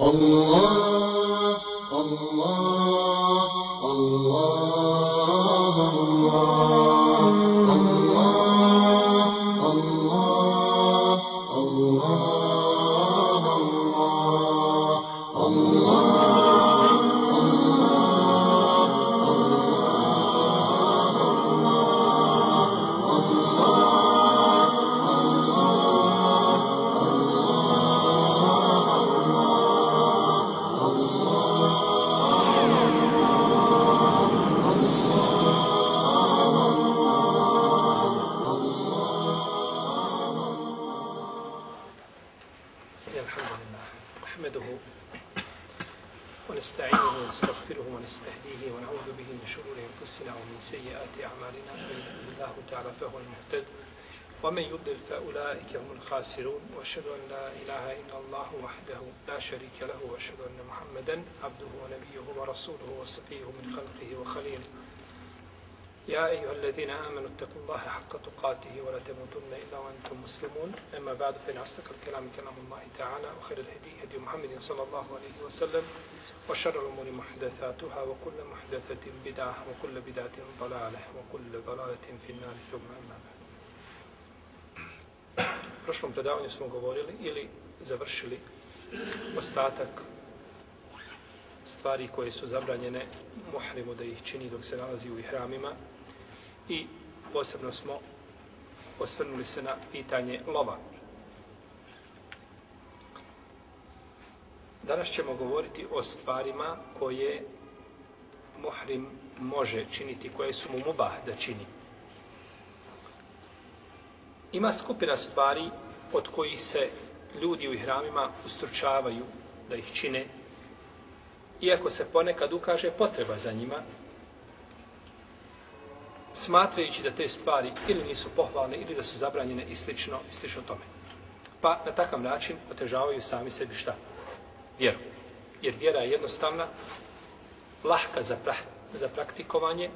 الله الله يا أيها الذين آمنوا اتقوا الله حق تقاته ولا تموتن إلا وأنتم مسلمون أما بعد فإن أصدق الكلام كلام الله تعالى وخير الهدي هدي محمد صلى الله عليه وسلم وشر الأمور محدثاتها وكل محدثة بدعة وكل بدعة ضلالة وكل ضلالة في النار ثم أما بعد U prošlom predavanju smo govorili ili završili ostatak stvari koje su zabranjene muhrimu da ih čini dok se nalazi u ihramima i posebno smo osvrnuli se na pitanje lova. Danas ćemo govoriti o stvarima koje muhrim može činiti, koje su mu mubah da čini. Ima skupina stvari od kojih se ljudi u ihramima ustručavaju da ih čine, iako se ponekad ukaže potreba za njima, smatrajući da te stvari ili nisu pohvalne ili da su zabranjene i slično, i slično tome. Pa na takav način otežavaju sami sebi šta? Vjeru. Jer vjera je jednostavna, lahka za, pra, za praktikovanje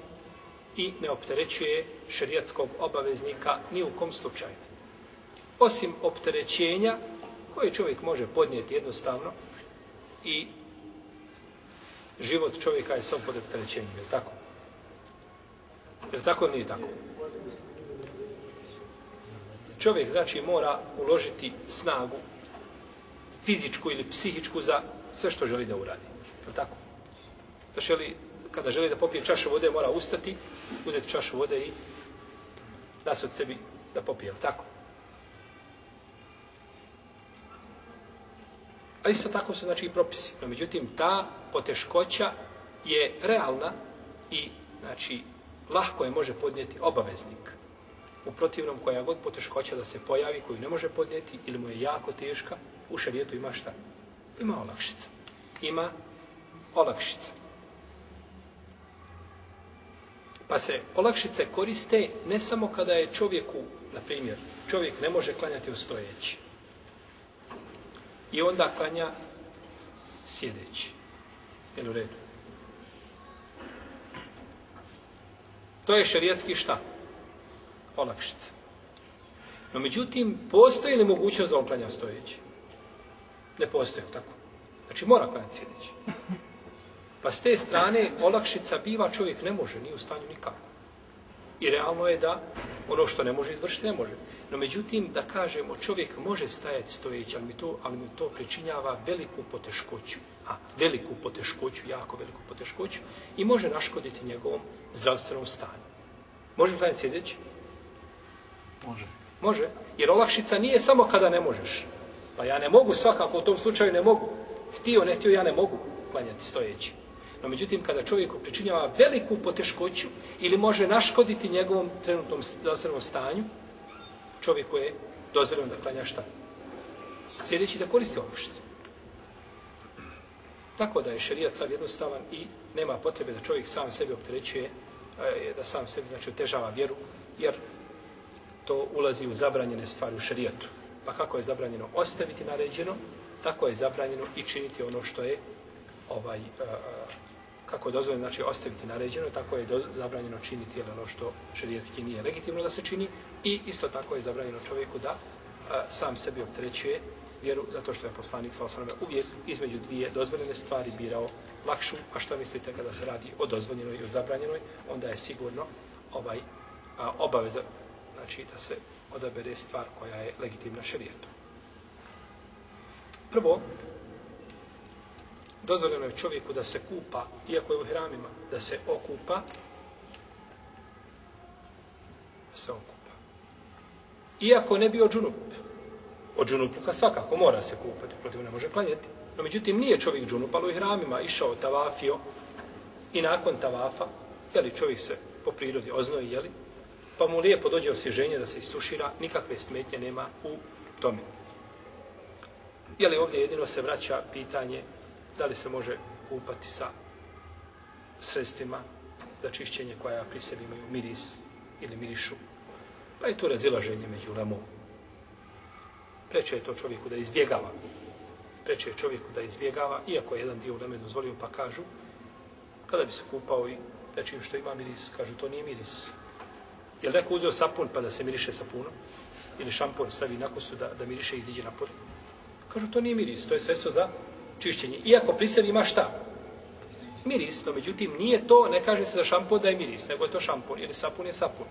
i ne opterećuje šerijatskog obaveznika ni u kom slučaju. Osim opterećenja koje čovjek može podnijeti jednostavno i život čovjeka je sam pod opterećenjem, je tako? Je tako ili nije tako? Čovjek znači mora uložiti snagu fizičku ili psihičku za sve što želi da uradi. Je tako? Da želi, kada želi da popije čašu vode, mora ustati, uzeti čašu vode i da se od sebi da popije. Je tako? A isto tako su znači i propisi. No, međutim, ta poteškoća je realna i znači lahko je može podnijeti obaveznik. U protivnom koja god poteškoća da se pojavi koju ne može podnijeti ili mu je jako teška, u šarijetu ima šta? Ima olakšica. Ima olakšica. Pa se olakšice koriste ne samo kada je čovjeku, na primjer, čovjek ne može klanjati u stojeći. I onda klanja sjedeći. Jel u redu? To je šarijatski šta? Olakšica. No međutim, postoji li mogućnost da on klanja stojeći? Ne postoji, tako? Znači mora klanjati sjedeći. Pa s te strane olakšica biva čovjek ne može, ni u stanju nikako. I realno je da ono što ne može izvršiti, ne može. No međutim, da kažemo, čovjek može stajati stojeći, ali mi to, ali mi to pričinjava veliku poteškoću. A, veliku poteškoću, jako veliku poteškoću i može naškoditi njegovom zdravstvenom stanju. Može klanjati sjedeći? Može. Može. Jer olakšica nije samo kada ne možeš. Pa ja ne mogu svakako, u tom slučaju ne mogu. Htio, ne htio, ja ne mogu klanjati stojeći. No međutim, kada čovjeku pričinjava veliku poteškoću ili može naškoditi njegovom trenutnom zdravstvenom stanju, čovjeku je dozvoljeno da klanja šta? Sjedeći da koristi olakšicu. Tako da je šerijat sad jednostavan i nema potrebe da čovjek sam sebi opterećuje, da sam sebi znači otežava vjeru, jer to ulazi u zabranjene stvari u šerijatu. Pa kako je zabranjeno ostaviti naređeno, tako je zabranjeno i činiti ono što je ovaj kako je dozvoljeno znači ostaviti naređeno, tako je zabranjeno činiti ono što šerijetski nije legitimno da se čini i isto tako je zabranjeno čovjeku da a, sam sebi opterećuje vjeru, zato što je poslanik sa osnovne uvijek između dvije dozvoljene stvari birao lakšu, a što mislite kada se radi o dozvoljenoj i o zabranjenoj, onda je sigurno ovaj a, obaveza, znači da se odabere stvar koja je legitimna šerijetu. Prvo, dozvoljeno je čovjeku da se kupa, iako je u hramima, da se okupa, da se okupa. Iako ne bio džunup, od džunupluka svakako mora se kupati, protiv ne može klanjati. No međutim, nije čovjek džunupal u ihramima išao, tavafio i nakon tavafa, jeli čovjek se po prirodi oznoji, jeli, pa mu lijepo dođe osvježenje da se istušira, nikakve smetnje nema u tome. Jeli ovdje jedino se vraća pitanje da li se može kupati sa sredstvima za čišćenje koja pri sebi imaju miris ili mirišu. Pa je to razilaženje među lemom. Preče je to čovjeku da izbjegava. Preče je čovjeku da izbjegava, iako je jedan dio leme dozvolio, pa kažu, kada bi se kupao i nečim što ima miris, kažu, to nije miris. Je li neko uzeo sapun pa da se miriše sapunom? Ili šampon stavi na kosu da, da miriše i iziđe napolje? Kažu, to nije miris, to je sredstvo za čišćenje. Iako pri sebi ima šta? Miris, no međutim nije to, ne kaže se za šampon da je miris, nego je to šampon, jer sapun je sapun.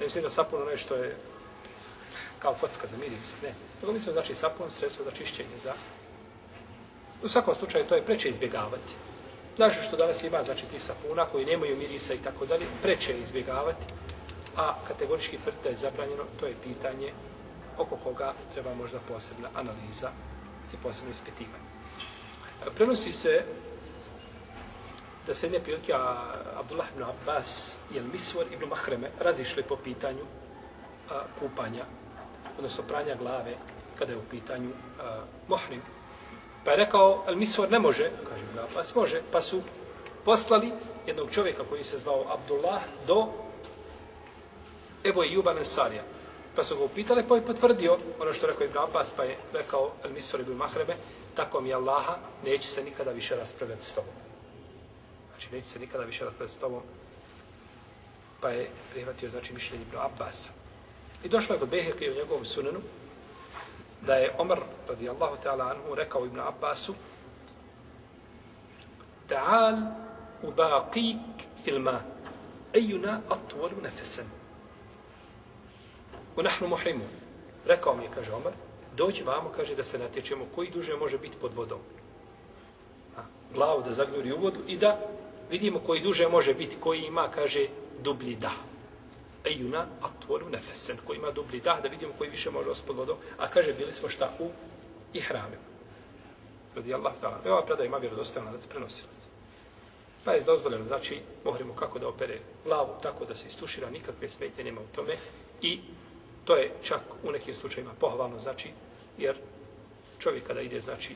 Ne mislim da sapun ono što je kao kocka za miris, ne. Nego mislimo znači sapun sredstvo za čišćenje, za... U svakom slučaju to je preče izbjegavati. Znači što danas ima, znači ti sapuna koji nemaju mirisa i tako dalje, preče je izbjegavati, a kategorički tvrdi da je zabranjeno, to je pitanje oko koga treba možda posebna analiza i posebno ispitivanje. E, prenosi se da se jedne prilike Abdullah ibn Abbas i Al-Miswar ibn Mahreme razišli po pitanju a, kupanja, odnosno pranja glave, kada je u pitanju a, Mohrim. Pa je rekao, Al-Miswar ne može, kaže ibn Abbas, može, pa su poslali jednog čovjeka koji se zvao Abdullah do Evo je Juba Nesarija. Pa su ga upitali, pa je potvrdio ono što rekao Ibn Abbas, pa je rekao Al-Miswar ibn Mahrebe, tako mi Allaha, neću se nikada više raspravljati s tobom. Znači, neće se nikada više raspravljati s tobom. Pa je prihvatio, znači, mišljenje Ibn Abbasa. I došlo je kod Beheke u njegovom sunenu, da je Omar, radijallahu ta'ala anhu, rekao Ibn Abbasu, Ta'al ubaqik fil ma, ejuna atvalu nefesen. U nahnu muhrimu. Rekao mi je, kaže Omar, dođi vamo, kaže, da se natječemo koji duže može biti pod vodom. A, glavu da zagnuri u vodu i da vidimo koji duže može biti, koji ima, kaže, dublji dah. Ejuna atvoru nefesen, koji ima dublji dah, da vidimo koji više može ospod vodom. A kaže, bili smo šta u ihramima. Radi Allah ta'ala. Evo predaja ima vjerodostavna da se prenosilac. Pa je dozvoljeno, znači, mohrimo kako da opere glavu, tako da se istušira, nikakve smetnje nema u tome. I to je čak u nekim slučajima pohvalno, znači, jer čovjek kada ide, znači,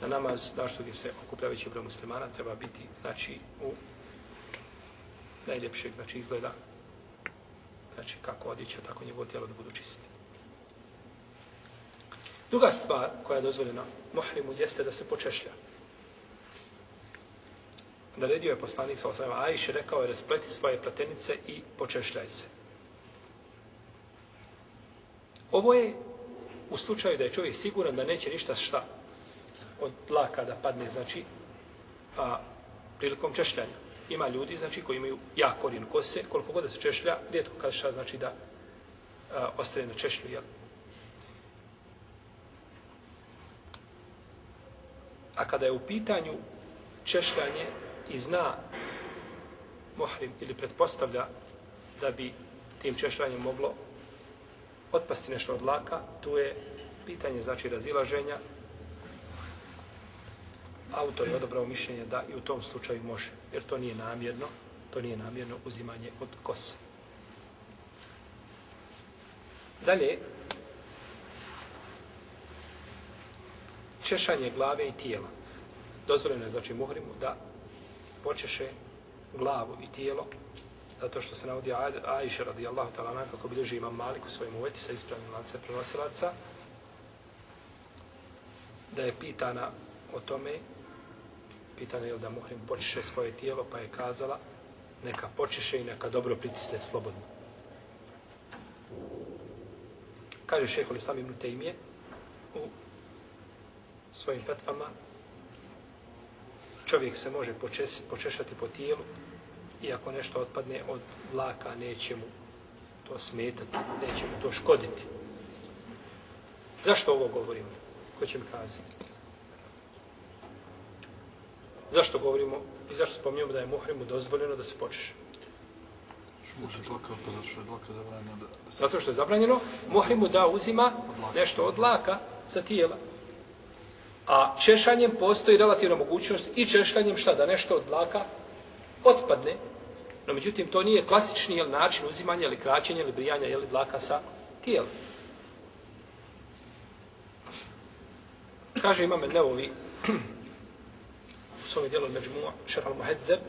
na namaz, našto gdje se okuplja veći broj muslimana, treba biti, znači, u najljepšeg, znači, izgleda, znači, kako odjeća, tako njegovo tijelo da budu čisti. Druga stvar koja je dozvoljena muhrimu jeste da se počešlja. Naredio je poslanik sa osnovima Ajše, rekao je raspleti svoje platenice i počešljaj se. Ovo je u slučaju da je čovjek siguran da neće ništa šta od dlaka da padne, znači, a, prilikom češljanja. Ima ljudi, znači, koji imaju jak korijen kose, koliko god da se češlja, rijetko kada šta znači da a, ostaje na češlju, jel? A kada je u pitanju češljanje i zna muhrim ili pretpostavlja da bi tim češljanjem moglo otpasti nešto od laka, tu je pitanje znači razilaženja autor je odobrao mišljenje da i u tom slučaju može, jer to nije namjerno, to nije namjerno uzimanje od kosa. Dalje, češanje glave i tijela. Dozvoljeno je, znači, muhrimu da počeše glavu i tijelo, zato što se navodi Aisha radijallahu ta'ala kako bilježi imam Malik u svojim uveti sa ispravnim lance prenosilaca, da je pitana o tome pitano je da muhrim počiše svoje tijelo, pa je kazala neka počiše i neka dobro pritisne slobodno. Kaže šeho li sami Tejmije, u svojim fetvama čovjek se može počes, počešati po tijelu i ako nešto otpadne od vlaka neće mu to smetati, neće mu to škoditi. Zašto ovo govorimo? Ko će mi kazati? Zašto govorimo i zašto spominjamo da je muhrimu dozvoljeno da se počeše? Pa zato što je zabranjeno muhrimu da uzima nešto od laka sa tijela. A češanjem postoji relativna mogućnost i češkanjem šta da nešto od laka otpadne. No međutim to nije klasični jel, način uzimanja ili kraćenja ili brijanja jel, dlaka sa tijela. Kaže imam Nevovi svome dijelu Međmua Šerhal Muhedzeb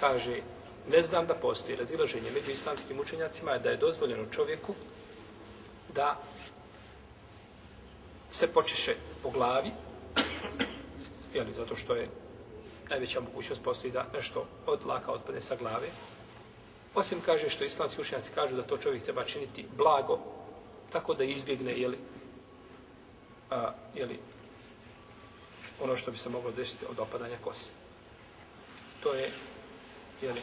kaže ne znam da postoji razilaženje među islamskim učenjacima da je dozvoljeno čovjeku da se počeše po glavi, jeli, zato što je najveća mogućnost postoji da nešto od laka otpade sa glave. Osim kaže što islamski učenjaci kažu da to čovjek treba činiti blago, tako da izbjegne, jeli, a, jeli, ono što bi se moglo desiti od opadanja kose. To je, jeli,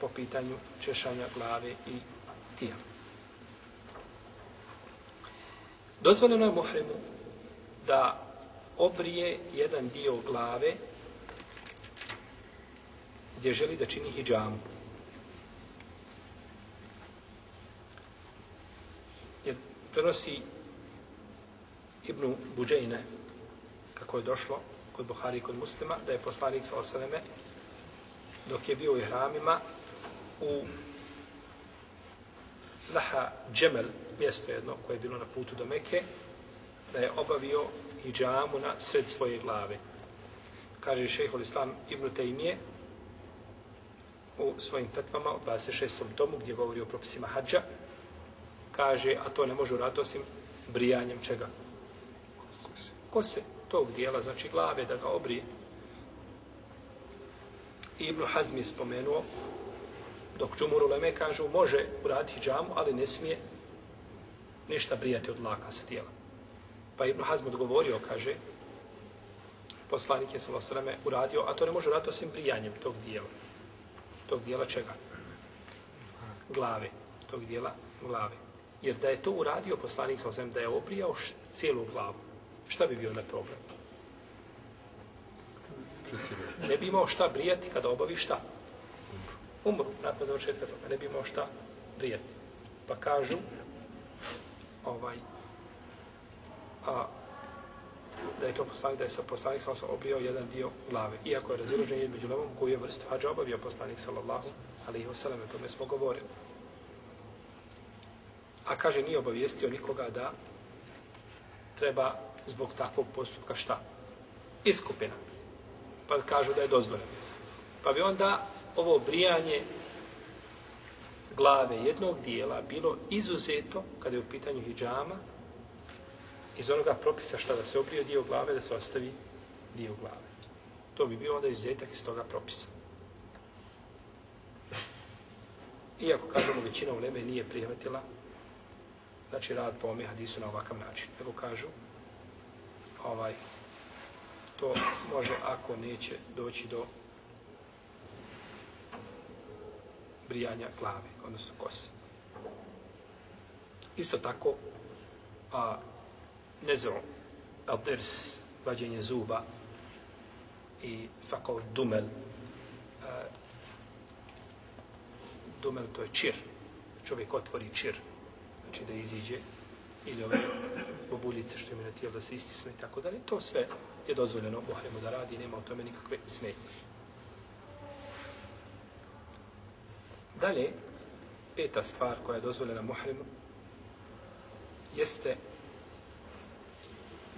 po pitanju češanja glave i tijela. Dozvoljeno je muhrimu da obrije jedan dio glave gdje želi da čini hijjamu. Jer prenosi Ibnu Buđejne, kako je došlo kod Buhari i kod muslima, da je poslanik sa osaleme, dok je bio u ihramima, u Laha Džemel, mjesto jedno koje je bilo na putu do Meke, da je obavio hijjamu na sred svoje glave. Kaže šehol Islam Ibn Taymije u svojim fetvama u 26. tomu gdje govori o propisima hađa, kaže, a to ne može uraditi osim brijanjem čega? Kose tog dijela, znači glave, da ga obrije. I Ibn Hazm je spomenuo, dok Džumur Uleme kažu, može uraditi džamu, ali ne smije ništa brijati od laka sa tijela. Pa Ibn Hazm odgovorio, kaže, poslanik je sallallahu uradio, a to ne može uraditi osim prijanjem tog dijela. Tog dijela čega? Glave. Tog dijela glave. Jer da je to uradio poslanik sallallahu da je obrijao cijelu glavu, šta bi bio na problem? Ne bi imao šta brijati kada obavi šta? Umru, nakon završetka toga. Ne bi imao šta brijati. Pa kažu, ovaj, a, da je to poslanik, da je sa poslanik sallallahu obrio jedan dio glave. Iako je razilaženje među levom koju je vrstu hađa obavio poslanik sallallahu alejhi ve sellem, o tome smo govorili. A kaže nije obavijestio nikoga da treba zbog takvog postupka šta? Iskupina. Pa kažu da je dozvoljeno. Pa bi onda ovo brijanje glave jednog dijela bilo izuzeto kada je u pitanju hijjama iz onoga propisa šta da se obrije dio glave, da se ostavi dio glave. To bi bio onda izuzetak iz toga propisa. Iako, kažemo, većina uleme nije prihvatila znači rad po ome hadisu na ovakav način. Nego kažu, ovaj, to može ako neće doći do brijanja glave, odnosno kose. Isto tako, a, nezo, al-dirs, vađenje zuba i fakov dumel, a, dumel to je čir, čovjek otvori čir, znači da iziđe, ili ove bobuljice što imaju na tijelu da se istisnu i tako dalje, to sve je dozvoljeno Muhrimu da radi, nema u tome nikakve smetnje. Dalje, peta stvar koja je dozvoljena Muhrimu jeste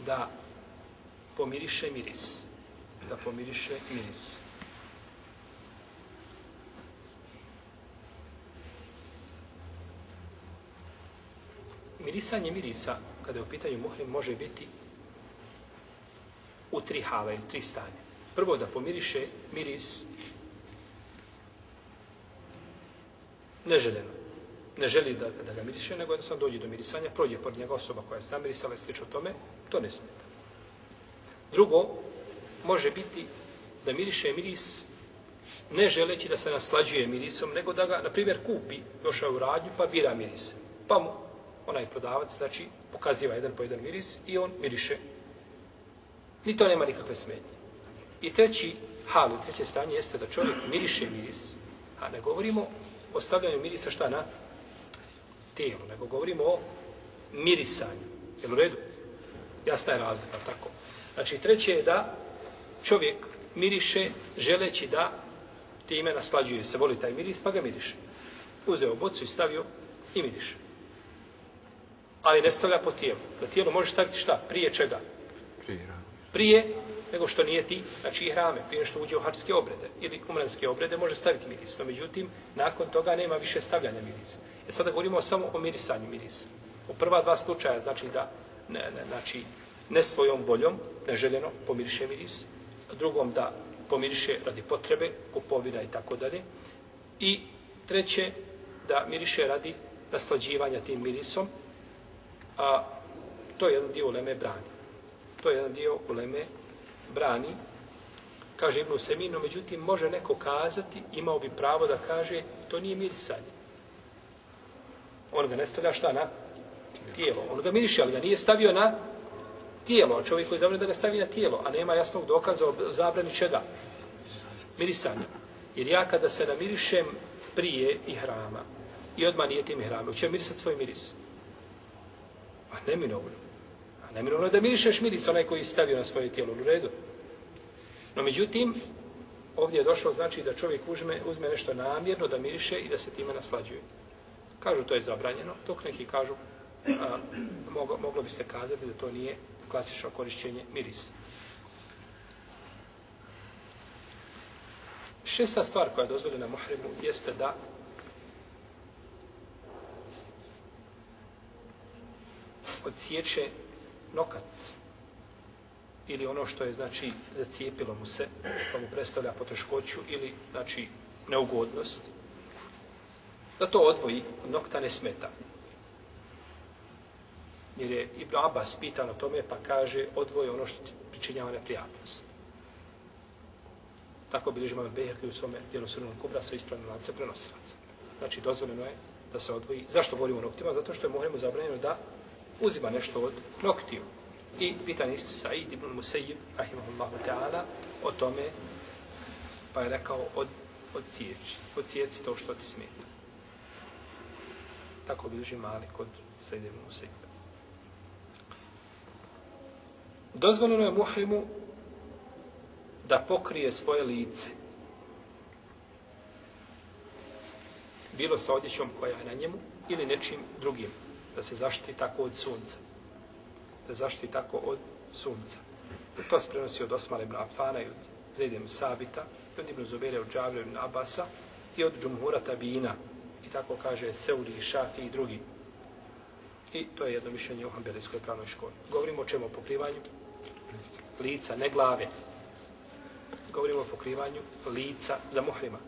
da pomiriše miris. Da pomiriše miris. Mirisanje mirisa, kada je u pitanju muhrim, može biti u tri hala ili tri stanja. Prvo da pomiriše miris neželjeno. ne želi da, da ga miriše, nego jednostavno dođe do mirisanja, prođe pored njega osoba koja je namirisala i slično tome, to ne smeta. Drugo, može biti da miriše miris ne želeći da se naslađuje mirisom, nego da ga, na primjer, kupi, došao u radnju, pa bira miris. Pa mu onaj prodavac, znači, pokaziva jedan po jedan miris i on miriše. Ni to nema nikakve smetnje. I treći hal, treće stanje jeste da čovjek miriše miris, a ne govorimo o stavljanju mirisa šta na tijelu, nego govorimo o mirisanju. Jel u redu? Jasna je razlika, tako. Znači, treće je da čovjek miriše želeći da time naslađuje se, voli taj miris, pa ga miriše. Uzeo bocu i stavio i miriše. Ali ne stavlja po tijelu. Na tijelu možeš staviti šta? Prije čega? Prije. Prije nego što nije ti, znači i hrame, prije što uđe u harske obrede ili umranske obrede, može staviti miris. No, međutim, nakon toga nema više stavljanja mirisa. E sada govorimo samo o mirisanju mirisa. U prva dva slučaja, znači da, ne, ne, znači, ne svojom voljom, neželjeno, pomiriše miris, drugom da pomiriše radi potrebe, kupovina i tako dalje. I treće, da miriše radi naslađivanja tim mirisom, a to je jedan dio uleme brani. To je jedan dio uleme brani, kaže Ibnu Seminu, međutim, može neko kazati, imao bi pravo da kaže, to nije mirisanje. On ga ne stavlja šta na tijelo. On ga miriše, ali ga nije stavio na tijelo. A čovjek koji zabrani da ga stavi na tijelo, a nema jasnog dokaza o zabrani čega? Mirisanja. Jer ja kada se namirišem prije i hrama i odmah nije tim hrama, ću mirisati svoj miris. A neminovno. A neminovno da mirišeš miris onaj koji stavio na svoje tijelo u redu. No međutim, ovdje je došlo znači da čovjek uzme, uzme nešto namjerno da miriše i da se time naslađuje. Kažu to je zabranjeno, dok neki kažu a, moglo, moglo bi se kazati da to nije klasično korišćenje mirisa. Šesta stvar koja je dozvoljena muhrimu jeste da odsjeće nokat. Ili ono što je znači zacijepilo mu se pa mu predstavlja poteškoću ili znači neugodnost. Da to odvoji nokta ne smeta. Jer je Ibn Abbas pitan o tome pa kaže odvoji ono što pričinjava neprijatnost. Tako bilježi Mamed Behek u svome djelu Sunanom Kubra sa ispravnim lance prenosilaca znači dozvoljeno je da se odvoji. Zašto govorimo o noktima? zato što je Muhremu zabranjeno da uzima nešto od noktiju I pitan isto Said ibn Musayyib, rahimahullahu ta'ala, o tome, pa je rekao od, od cijeći, od cijeci to što ti smeta. Tako bilježi mali kod Said ibn Musayyib. Dozvoljeno je muhrimu da pokrije svoje lice. Bilo sa odjećom koja je na njemu ili nečim drugim, da se zaštiti tako od sunca da zaštiti tako od sunca. I to se prenosi od Osmana ibn Afana i od Zaid ibn Sabita, i od ibn Zubere, od Džavlja ibn Abasa i od Džumhura Tabina. I tako kaže Seuri, Šafi i drugi. I to je jedno mišljenje u Hanbelijskoj pravnoj školi. Govorimo o čemu? O pokrivanju lica, ne glave. Govorimo o pokrivanju lica za muhrima.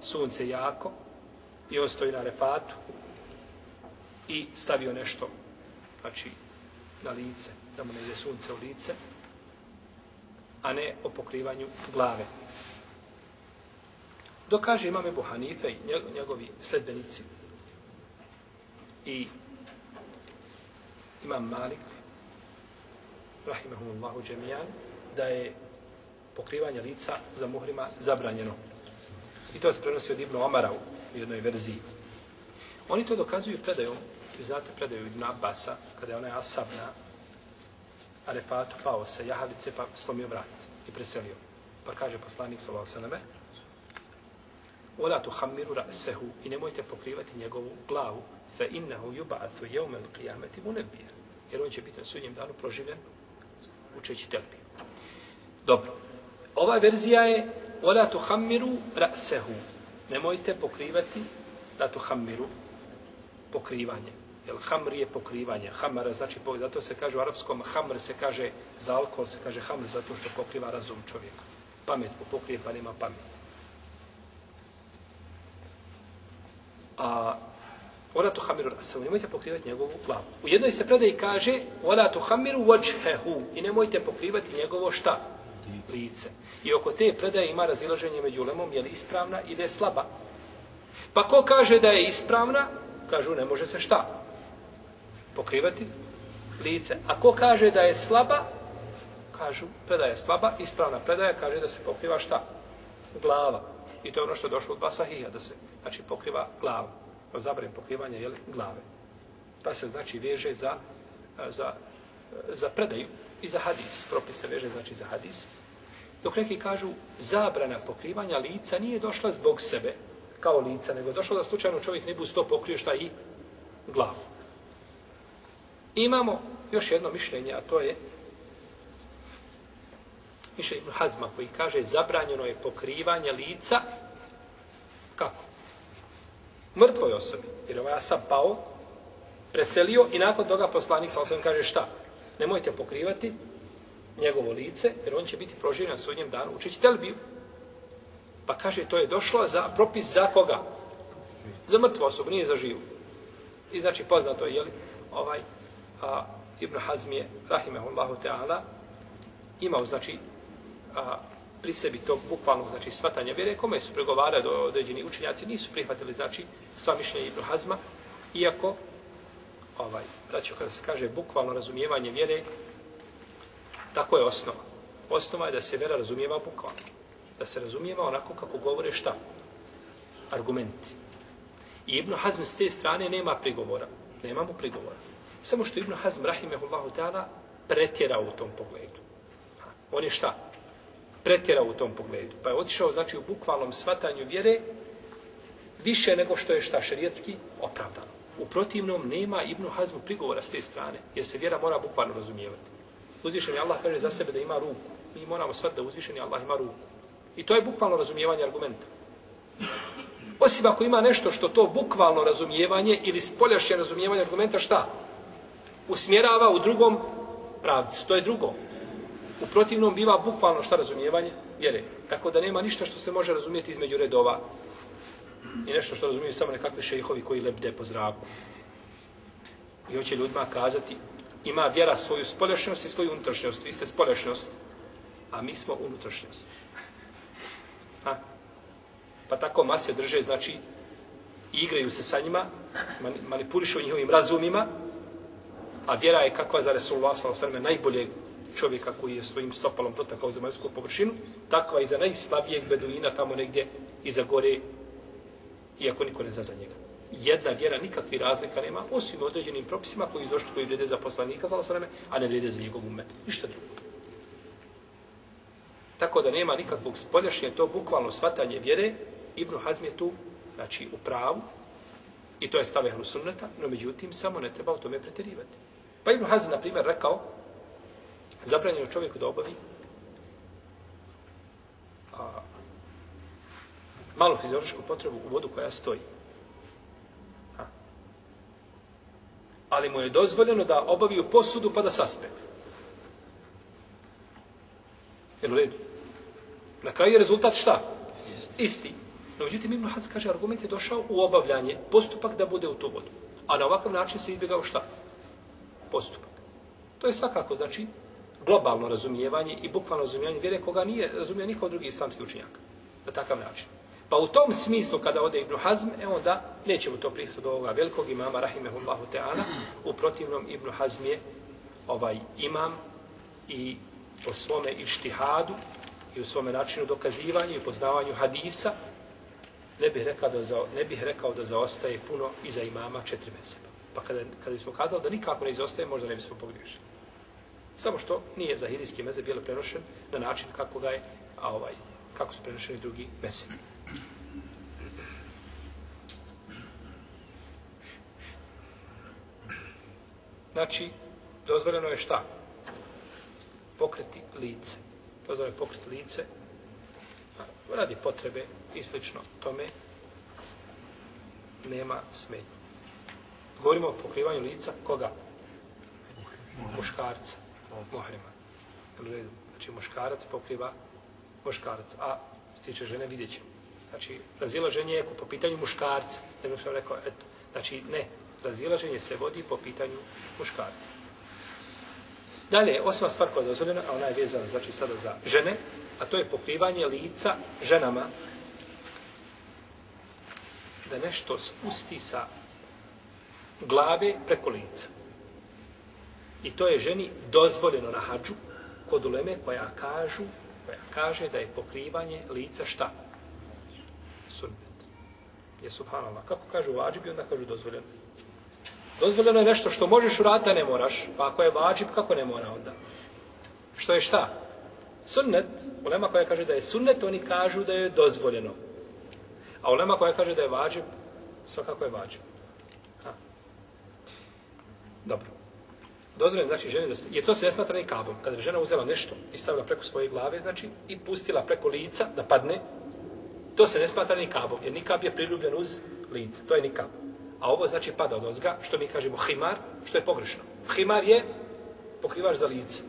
Sunce jako i on stoji na refatu i stavio nešto, znači na lice, da mu ne ide sunce u lice, a ne o pokrivanju glave. Dokaže imame Ebu Hanife i njegovi sledbenici i imam Malik, rahimahumullahu džemijan, da je pokrivanje lica za muhrima zabranjeno. I to se prenosi od Ibnu Omara u jednoj verziji. Oni to dokazuju predajom Vi znate predaju Ibn Abbasa, kada je onaj Asab na Arefatu pao sa jahalice, pa slomio vrat i preselio. Pa kaže poslanik sallallahu alejhi ve selleme: "Ola tu hamiru ra'sehu i nemojte pokrivati njegovu glavu, fa innahu yub'athu yawm al-qiyamati munabbiya." Jer on će biti na sudnjem danu proživljen učeći telbiju. Dobro. Ova verzija je "Ola tu hamiru ra'sehu." Nemojte pokrivati la tu hamiru pokrivanje. Jer hamr je pokrivanje. Hamara znači, zato se kaže u arapskom, hamr se kaže, za alkohol se kaže hamr zato što pokriva razum čovjeka. Pamet pokrije pa nema pamet. A Ona to hamiru rasavu, nemojte pokrivati njegovu glavu. U jednoj se predaji kaže, ona tu hamiru wajhehu, i nemojte pokrivati njegovo šta? Lice. I oko te predaje ima razilaženje među ulemom, je li ispravna ili je slaba. Pa ko kaže da je ispravna, kažu ne može se šta? Pokrivati lice. A ko kaže da je slaba, kažu predaja je slaba, ispravna predaja kaže da se pokriva šta? Glava. I to je ono što je došlo od Basahija, da se znači, pokriva glava. O zabranju pokrivanja jeli, glave. Pa se znači veže za, za, za predaju i za hadis. Propis se veže znači za hadis. Dok neki kažu zabrana pokrivanja lica nije došla zbog sebe, kao lica, nego je došlo da slučajno čovjek ne bi sto to pokrio šta i glavu. Imamo još jedno mišljenje, a to je mišljenje Ibn Hazma koji kaže zabranjeno je pokrivanje lica kako? Mrtvoj osobi. Jer ovaj Asab pao, preselio i nakon toga poslanik sa kaže šta? Nemojte pokrivati njegovo lice, jer on će biti proživljen na sudnjem danu učići telbiju. Pa kaže, to je došlo za propis za koga? Za mrtvu osobu, nije za živu. I znači poznato je, jeli, ovaj, a, Ibn Hazm je, rahimehullahu ta'ala, imao, znači, a, pri sebi tog bukvalnog, znači, svatanja vjere, kome su pregovarali do određeni učenjaci, nisu prihvatili, znači, sva mišljenja Ibn Hazma, iako, ovaj, braćo, kada se kaže bukvalno razumijevanje vjere, tako je osnova. Osnova je da se vjera razumijeva bukvalno. Da se razumijeva onako kako govore šta? Argumenti. I Ibn Hazm s te strane nema prigovora. Nema mu prigovora. Samo što Ibn Hazm, rahimehullahu ta'ala, pretjera u tom pogledu. On je šta? Pretjera u tom pogledu. Pa je otišao, znači, u bukvalnom svatanju vjere više nego što je šta šerijetski opravdano. U protivnom nema Ibn Hazmu prigovora s te strane, jer se vjera mora bukvalno razumijevati. Uzvišeni Allah kaže za sebe da ima ruku. Mi moramo sad da uzvišeni Allah ima ruku. I to je bukvalno razumijevanje argumenta. Osim ako ima nešto što to bukvalno razumijevanje ili spoljašnje razumijevanje argumenta, šta? Usmjerava u drugom pravcu. To je drugo. U protivnom biva bukvalno šta razumijevanje? Vjere. Tako da nema ništa što se može razumijeti između redova. I nešto što razumiju samo nekakvi šejhovi koji lebde po zraku. I hoće ljudima kazati, ima vjera svoju spoljašnjost i svoju unutrašnjost. Vi ste spoljašnjost, a mi smo unutrašnjost. Ha? Pa tako mase drže, znači, igraju se sa njima, manipulišu njihovim razumima, a vjera je kakva za Resulullah s.a.v. najbolje čovjeka koji je svojim stopalom protakao zemaljsku površinu, takva i za najslabijeg beduina tamo negdje iza gore, iako niko ne zna za njega. Jedna vjera nikakvi razlika nema, osim određenim propisima koji izdošli koji vrede za poslanika, za a ne vrede za njegov umet. Ništa drugo. Tako da nema nikakvog spoljašnje, to bukvalno svatanje vjere, Ibn Hazm je tu, znači, u pravu, i to je stave hlusunneta, no međutim, samo ne treba u tome preterivati. Pa Ibn Hazm, na primjer, rekao, zabranjeno čovjeku da obavi a, malu fiziološku potrebu u vodu koja stoji. Ha. Ali mu je dozvoljeno da obavi u posudu pa da saspe. Jel u redu? Na kraju je rezultat šta? Isti. No, međutim, Ibn Hazm kaže, argument je došao u obavljanje, postupak da bude u tu vodu. A na ovakav način se izbjegao šta? Postupak. To je svakako, znači, globalno razumijevanje i bukvalno razumijevanje vjere koga nije razumio niko drugi islamski učenjak. Na takav način. Pa u tom smislu kada ode Ibn Hazm, e onda nećemo to prihvatiti od ovoga velikog imama Rahimehullahu Teala. U protivnom Ibn Hazm je ovaj imam i po svome ištihadu i u svome načinu dokazivanja i poznavanju hadisa ne bih rekao da za, ne bih rekao da zaostaje puno iza imama četiri mjeseca. Pa kada, kada bismo kazali da nikako ne izostaje, možda ne bismo pogriješili. Samo što nije zahirijski meze bilo prenošen na način kako ga je, a ovaj, kako su prenošeni drugi mezemi. Znači, dozvoljeno je šta? Pokreti lice. Dozvoljeno je pokreti lice radi potrebe i slično tome nema smetnje. Govorimo o pokrivanju lica koga? Muškarca. Mohrima. Znači, muškarac pokriva muškarac. A, tiče žene, vidjet ćemo. Znači, razilaženje je po pitanju muškarca. Nego sam rekao, eto, Znači, ne. Razilaženje se vodi po pitanju muškarca. Dalje, osma stvar koja je dozvoljena, a ona je vezana znači sada za žene, a to je pokrivanje lica ženama da nešto spusti sa glave preko lica. I to je ženi dozvoljeno na hađu kod uleme koja kažu, koja kaže da je pokrivanje lica šta? Sunnet. Je subhanallah. Kako kažu vađibi, onda kažu dozvoljeno. Dozvoljeno je nešto što možeš uraditi, a ne moraš. Pa ako je vađib, kako ne mora onda? Što je šta? Sunnet. Ulema koja kaže da je sunnet, oni kažu da je dozvoljeno. A ulema koja kaže da je vađib, svakako je vađib. Dobro. Dozvoljeno znači žene da je to se ne smatra ni kabom. Kada bi žena uzela nešto i stavila preko svoje glave, znači i pustila preko lica da padne, to se ne smatra ni kabom, jer nikab je priljubljen uz lice. To je nikab. A ovo znači pada od ozga, što mi kažemo himar, što je pogrešno. Himar je pokrivač za lice.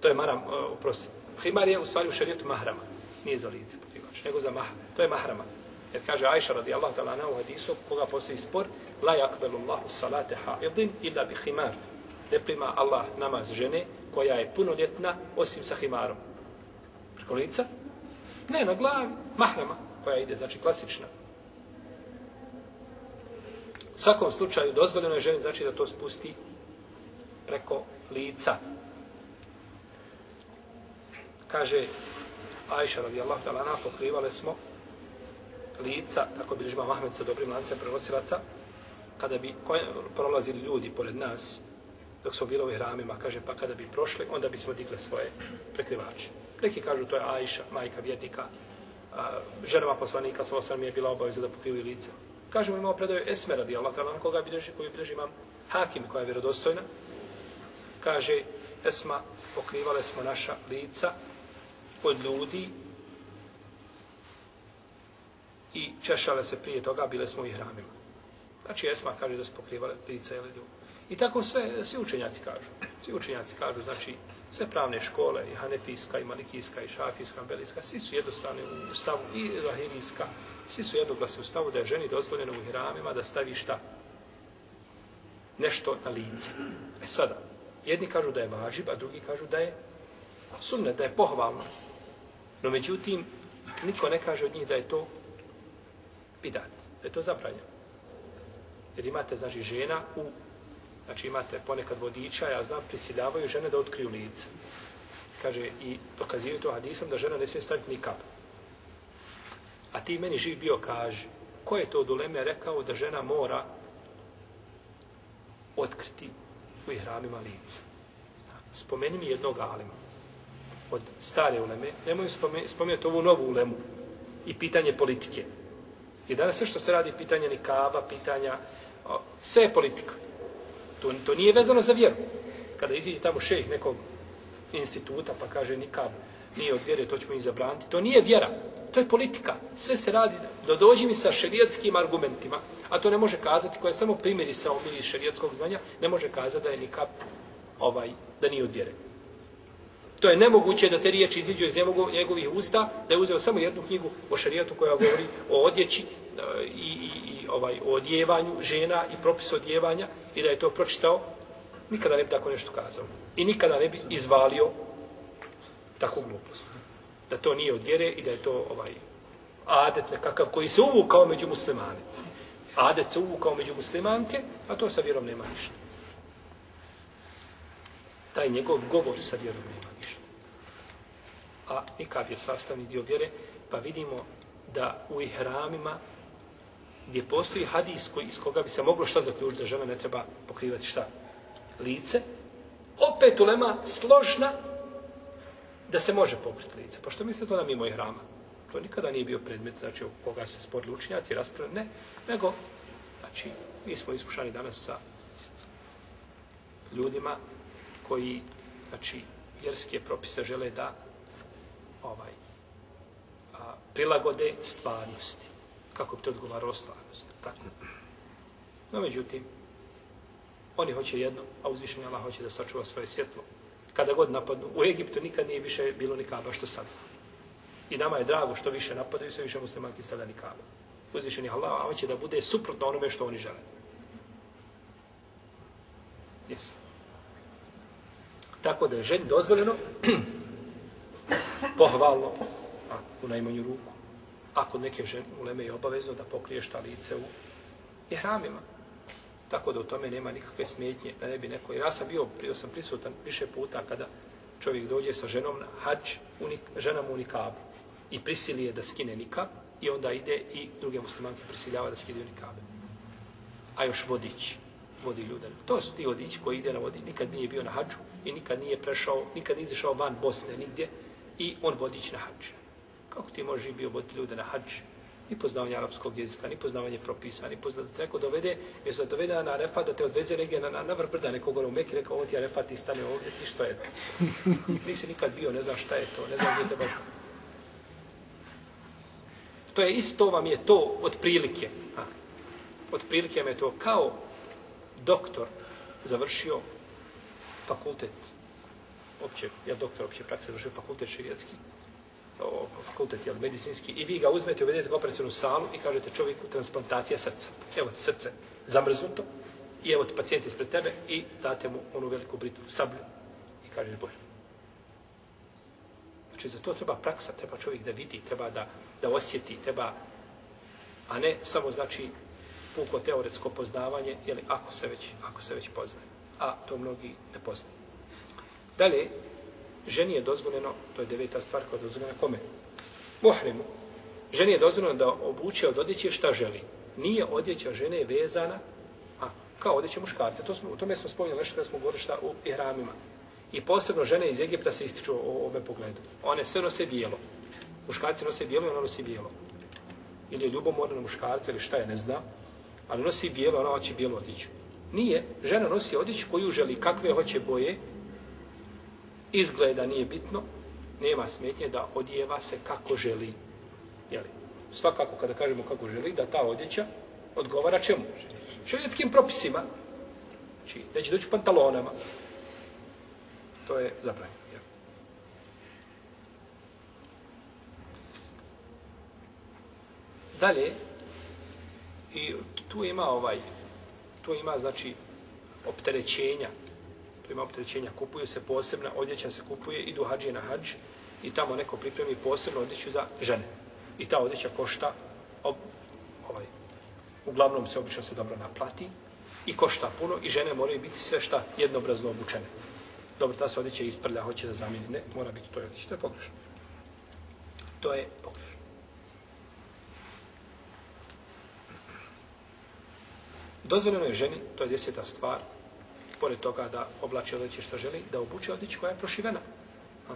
To je maram, uh, oprosti. Himar je u stvari u šarijetu mahrama. Nije za lice pokrivač, nego za mahrama. To je mahrama. Jer kaže Ajša radijallahu ta'ala na u hadisu, koga postoji spor, la yakbelu Allahu salate ha'idin illa bi himar. Ne prima Allah namaz žene koja je punoljetna osim sa himarom. Preko lica? Ne, na glavi. Mahrama koja ide, znači klasična. U svakom slučaju dozvoljeno je ženi znači da to spusti preko lica. Kaže Ajša radijallahu ta'ala na pokrivale smo lica, tako bi ližba Mahmed sa dobrim lancem prenosilaca, kada bi prolazili ljudi pored nas, dok smo bili u ihramima, kaže, pa kada bi prošli, onda bismo digli svoje prekrivače. Neki kažu, to je Ajša, majka vjetnika, a, žena poslanika, sa osam je bila obaveza da pokrivaju lice. Kažemo, imamo predaju Esme radi Allah, koga bilježi, koju bilježi imam Hakim, koja je vjerodostojna. Kaže, Esma, pokrivale smo naša lica od ljudi i češale se prije toga, bile smo u ihramima. Znači, Esma kaže da su pokrivale lica ili ljudi. I tako sve, svi učenjaci kažu. Svi učenjaci kažu, znači, sve pravne škole, i Hanefijska, i Malikijska, i Šafijska, i Belijska, svi su jednostavni u stavu, i Rahirijska, svi su jednoglasni u stavu da je ženi dozvoljeno u hiramima da stavi šta? Nešto na lice. E sada, jedni kažu da je važib, a drugi kažu da je sumne, da je pohvalno. No međutim, niko ne kaže od njih da je to bidat, da je to zabranjeno. Jer imate, znači, žena u Znači imate ponekad vodiča, ja znam, prisiljavaju žene da otkriju lice. Kaže, i dokazuje to hadisom da žena ne smije staviti nikad. A ti meni živ bio kaže, ko je to od uleme rekao da žena mora otkriti u ihramima lice? Spomeni mi jednog alima od stare uleme, nemoj spomenuti ovu novu ulemu i pitanje politike. I danas sve što se radi, pitanje nikaba, pitanja, sve je politika. To, to nije vezano za vjeru. Kada iziđe tamo šejh nekog instituta pa kaže nikad nije od vjere, to ćemo i zabraniti. To nije vjera, to je politika. Sve se radi, da dođi mi sa šerijatskim argumentima, a to ne može kazati, koja je samo primjeri sa omili šerijatskog znanja, ne može kazati da je nikad ovaj, da nije od vjere. To je nemoguće da te riječi iziđu iz njegovih usta, da je uzeo samo jednu knjigu o šarijatu koja govori o odjeći Eh, i, i, i ovaj, o odjevanju žena i propis odjevanja i da je to pročitao, nikada ne bi tako nešto kazao. I nikada ne bi izvalio takvu glupost. Da to nije od vjere i da je to ovaj adet nekakav koji se uvukao među muslimane. Adet se uvukao među muslimanke, a to sa vjerom nema ništa. Taj njegov govor sa vjerom nema ništa. A nikav je sastavni dio vjere, pa vidimo da u ihramima gdje postoji hadis koji, iz koga bi se moglo šta zaključiti da žena ne treba pokrivati šta? Lice. Opet ulema složna da se može pokriti lice. Pa što mislite to na mimo hrama? To nikada nije bio predmet, znači o koga se sporili učinjaci, raspravili, ne, nego, znači, mi smo iskušani danas sa ljudima koji, znači, vjerske propise žele da ovaj, a, prilagode stvarnosti kako bi to odgovaralo stvarnosti. Tako. No, međutim, oni hoće jedno, a uzvišenje Allah hoće da sačuva svoje svjetlo. Kada god napadnu, u Egiptu nikad nije više bilo nikaba što sad. I nama je drago što više napadaju, sve više muslimanki stavlja nikaba. uzvišeni Allah, a hoće da bude suprotno onome što oni žele. Yes. Tako da je ženi dozvoljeno pohvalno, a u najmanju ruku, a kod neke žene uleme je obavezno da pokrije šta lice u ihramima. Tako da u tome nema nikakve smetnje, da ne bi neko... Ja sam bio, bio sam prisutan više puta kada čovjek dođe sa ženom na hađ, unik, žena mu u nikabu i prisili je da skine nikab i onda ide i druge muslimanke prisiljava da skine nikabe. A još vodić, vodi ljude. To su ti vodići koji ide na vodi, nikad nije bio na hađu i nikad nije prešao, nikad nije izašao van Bosne nigdje i on vodić na haču. Kako ti može bio voditi ljude na hađ? Ni poznavanje arapskog jezika, ni poznavanje propisa, ni poznavanje da te neko dovede, mjesto da dovede na refa, da te odveze negdje na, na, na vrh brda nekog gore u Meki, rekao, ovo ti je refa, ti stane ovdje, ti što je to? Nisi nikad bio, ne znaš šta je to, ne znam gdje te baš. To je isto vam je to od. A, od prilike vam je to kao doktor završio fakultet opće, ja doktor opće prakse završio fakultet širijatski, o, fakultet jel, medicinski, i vi ga uzmete, uvedete ga operacijonu salu i kažete čovjeku transplantacija srca. Evo ti srce zamrznuto i evo ti pacijent ispred tebe i date mu onu veliku britu sablju i kažeš bolje. Znači za to treba praksa, treba čovjek da vidi, treba da, da osjeti, treba, a ne samo znači puko teoretsko poznavanje, ili ako se već, ako se već poznaje. A to mnogi ne poznaju. Dalje, ženi je dozvoljeno, to je deveta stvar koja je dozvoljena kome? Muhrimu. Ženi je dozvoljeno da obuče od odjeće šta želi. Nije odjeća žene vezana a, kao odjeća muškarca. To smo, u tome smo spominjali nešto kada smo govorili šta u ihramima. I posebno žene iz Egipta se ističu u ove pogledu. One sve nose bijelo. Muškarci nose bijelo i ona nosi bijelo. Ili je ljubomorna na muškarca ili šta je, ne zna. Ali nosi bijelo, ona hoće bijelo odjeću. Nije. Žena nosi odjeću koju želi, kakve hoće boje, izgleda nije bitno, nema smetnje da odjeva se kako želi. Jeli? Svakako kada kažemo kako želi, da ta odjeća odgovara čemu? Šerijetskim propisima. Znači, neće doći pantalonama. To je zabranjeno. Dalje, i tu ima ovaj, tu ima znači opterećenja to opterećenja, kupuju se posebna odjeća, se kupuje, idu hađije na hađ i tamo neko pripremi posebnu odjeću za žene. I ta odjeća košta, ob, ovaj, uglavnom se obično se dobro naplati i košta puno i žene moraju biti sve šta jednobrazno obučene. Dobro, ta se odjeća isprlja, hoće da zamijeni. Ne, mora biti to odjeća. To je pogrešno. To je pogrešno. Dozvoljeno je ženi, to je deseta stvar, pored toga da oblači odjeće što želi, da obuče odjeću koja je prošivena. A,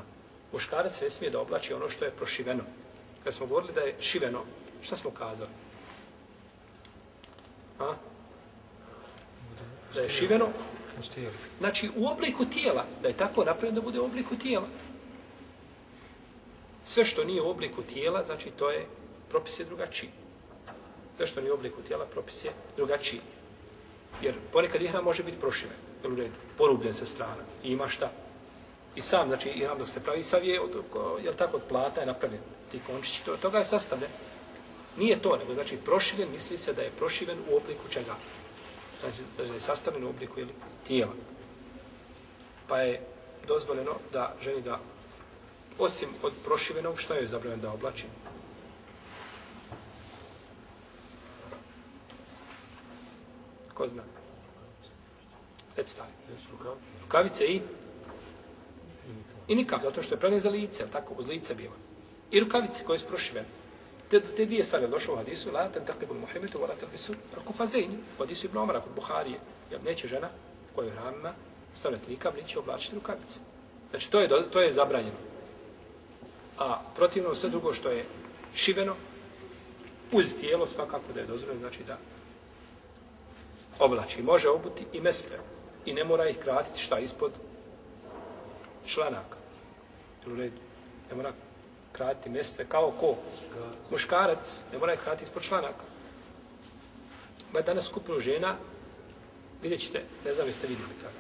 muškarac ne smije da oblači ono što je prošiveno. Kad smo govorili da je šiveno, šta smo kazali? A? Da je šiveno, znači u obliku tijela, da je tako napravljeno da bude u obliku tijela. Sve što nije u obliku tijela, znači to je propis je drugačiji. Sve što nije u obliku tijela, propis je drugačiji. Jer ponekad ihram može biti prošiven jel u redu, porubljen sa strana. I ima šta? I sam, znači, i dok se pravi, sav je, od, jel tako, od plata je napravljen. Ti končići, to, toga je sastavljen. Nije to, nego znači proširen, misli se da je proširen u obliku čega? Znači, da je sastavljen u obliku jeli, tijela. Pa je dozvoljeno da ženi da, osim od prošivenog, što je zabranjeno da oblači? Ko zna? Recite. Rukavice i? I nikak, zato što je pravljen za lice, tako, uz lice bilo. I rukavice koje su prošivene. Te, te dvije stvari je došlo u hadisu, la ten takle budi Muhammedu, la ten bisu rukufazejni. U hadisu Ibn Omara kod Buharije, jer neće žena koja je ramima stavljati nikam, neće oblačiti rukavice. Znači, to je, to je zabranjeno. A protivno sve drugo što je šiveno, uz tijelo svakako da je dozvoljeno, znači da oblači. Može obuti i mesle i ne mora ih kratiti šta ispod članaka. U redu. Ne mora kratiti mjeste kao ko? Muškarac. Ne mora ih kratiti ispod članaka. Ba danas skupinu žena, vidjet ćete, ne znam jeste vidjeli kako.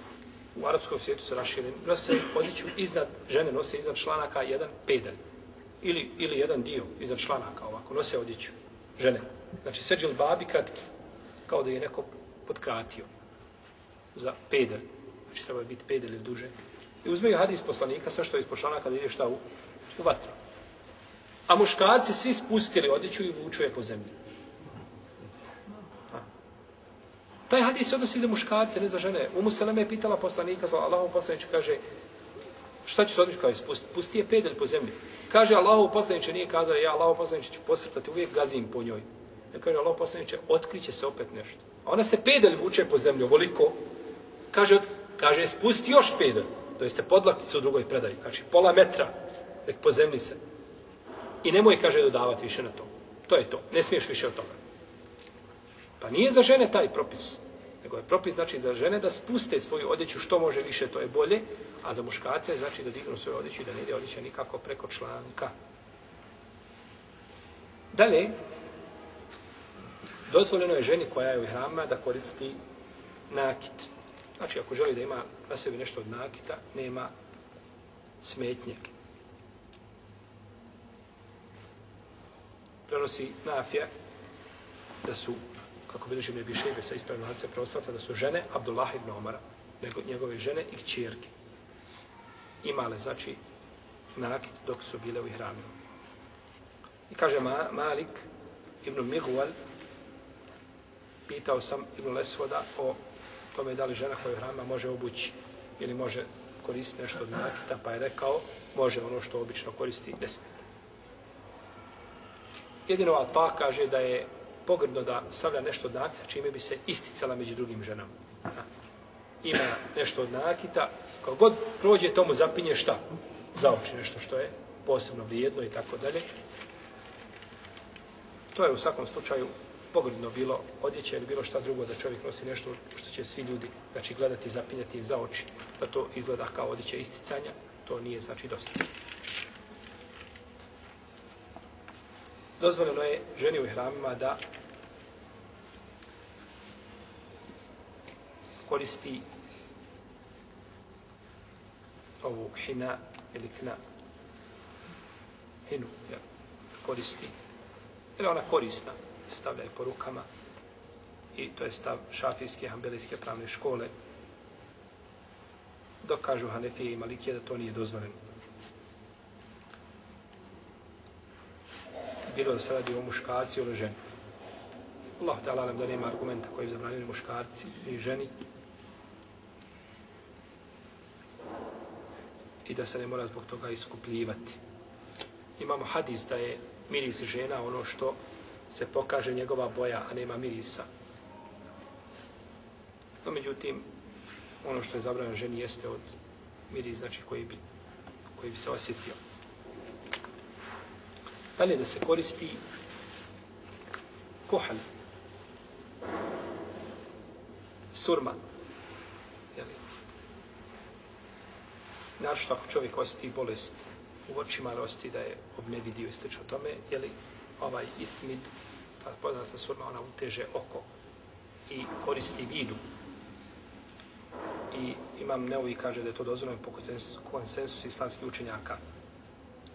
U arapskom svijetu se rašireni. Nose odjeću iznad, žene nose iznad članaka jedan pedalj. Ili, ili jedan dio iznad članaka ovako. Nose odjeću. žene. Znači sve džilbabi kratki, kao da je neko potkratio za pedel. Znači treba biti pedel ili duže. I uzmeju hadis poslanika, sve što je ispošlana kada ide šta u, u vatru. A muškarci svi spustili odjeću i vuču je po zemlji. Taj hadis se odnosi za muškarce, ne za žene. Umu Seleme je pitala poslanika, za Allahom poslanicu, kaže, šta ću se odjeću kao ispusti? Pusti je pedel po zemlji. Kaže, Allahov poslaniče nije kazao, ja Allahov poslaniče ću posrtati, uvijek gazim po njoj. Ne kaže, Allahov poslaniče, otkriće se opet nešto. A ona se pedel vuče po zemlji, ovoliko. Kaže, od, kaže, spusti još pedel. To jeste podlakticu u drugoj predaji. Znači, pola metra, nek po zemlji se. I nemoj, kaže, dodavati više na to. To je to. Ne smiješ više od toga. Pa nije za žene taj propis. Nego je propis, znači, za žene da spuste svoju odjeću što može više, to je bolje. A za muškarce, znači, da dignu svoju odjeću i da ne ide odjeća nikako preko članka. Dalje, dozvoljeno je ženi koja je u hrama da koristi nakit. Znači, ako želi da ima na sebi nešto od nakita, nema smetnje. Prenosi Nafija da su, kako bi držim Nebi šebe sa ispravim lance prostavca, da su žene Abdullah ibn Omara, nego njegove žene i kćerke. Imale, znači, nakit dok su bile u ihramu. I kaže Ma, Malik ibn Miguel, pitao sam Ibn Lesvoda o tome da li žena koja je hrama može obući ili može koristiti nešto od nakita, pa je rekao, može ono što obično koristi, ne smije. Jedino Alpa kaže da je pogrdno da stavlja nešto od nakita, čime bi se isticala među drugim ženama. Ima nešto od nakita, kao god prođe tomu zapinje šta? Zaoči nešto što je posebno vrijedno i tako dalje. To je u svakom slučaju pogodno bilo odjeće ili bilo šta drugo da čovjek nosi nešto što će svi ljudi znači gledati i zapinjati im za oči da to izgleda kao odjeće isticanja to nije znači dosta. Dozvoljeno je ženi u hramima da koristi ovu hina ili kna. Hinu ja, koristi. Jer ona korisna? Stavljaju po rukama i to je stav šafijske, hambelijske pravne škole dok kažu Hanefije i Malikije da to nije dozvoljeno. Bilo da se radi o muškarci ili ženi. Allah te alalem da nema argumenta koji bi zabranili muškarci i ženi i da se ne mora zbog toga iskupljivati. Imamo hadis da je miris žena ono što se pokaže njegova boja, a nema mirisa. No, međutim, ono što je zabranjeno ženi jeste od miris, znači koji bi, koji bi se osjetio. Dalje da se koristi kohal, surma. Jeli? Naravno, ako čovjek osjeti bolest u očima, ali osjeti da je obnevidio i o tome, jeli, ovaj ismid, pa ta poznata surma, ona uteže oko i koristi vidu. I imam neovi kaže da je to dozvoljeno po konsensusu, islamskih učenjaka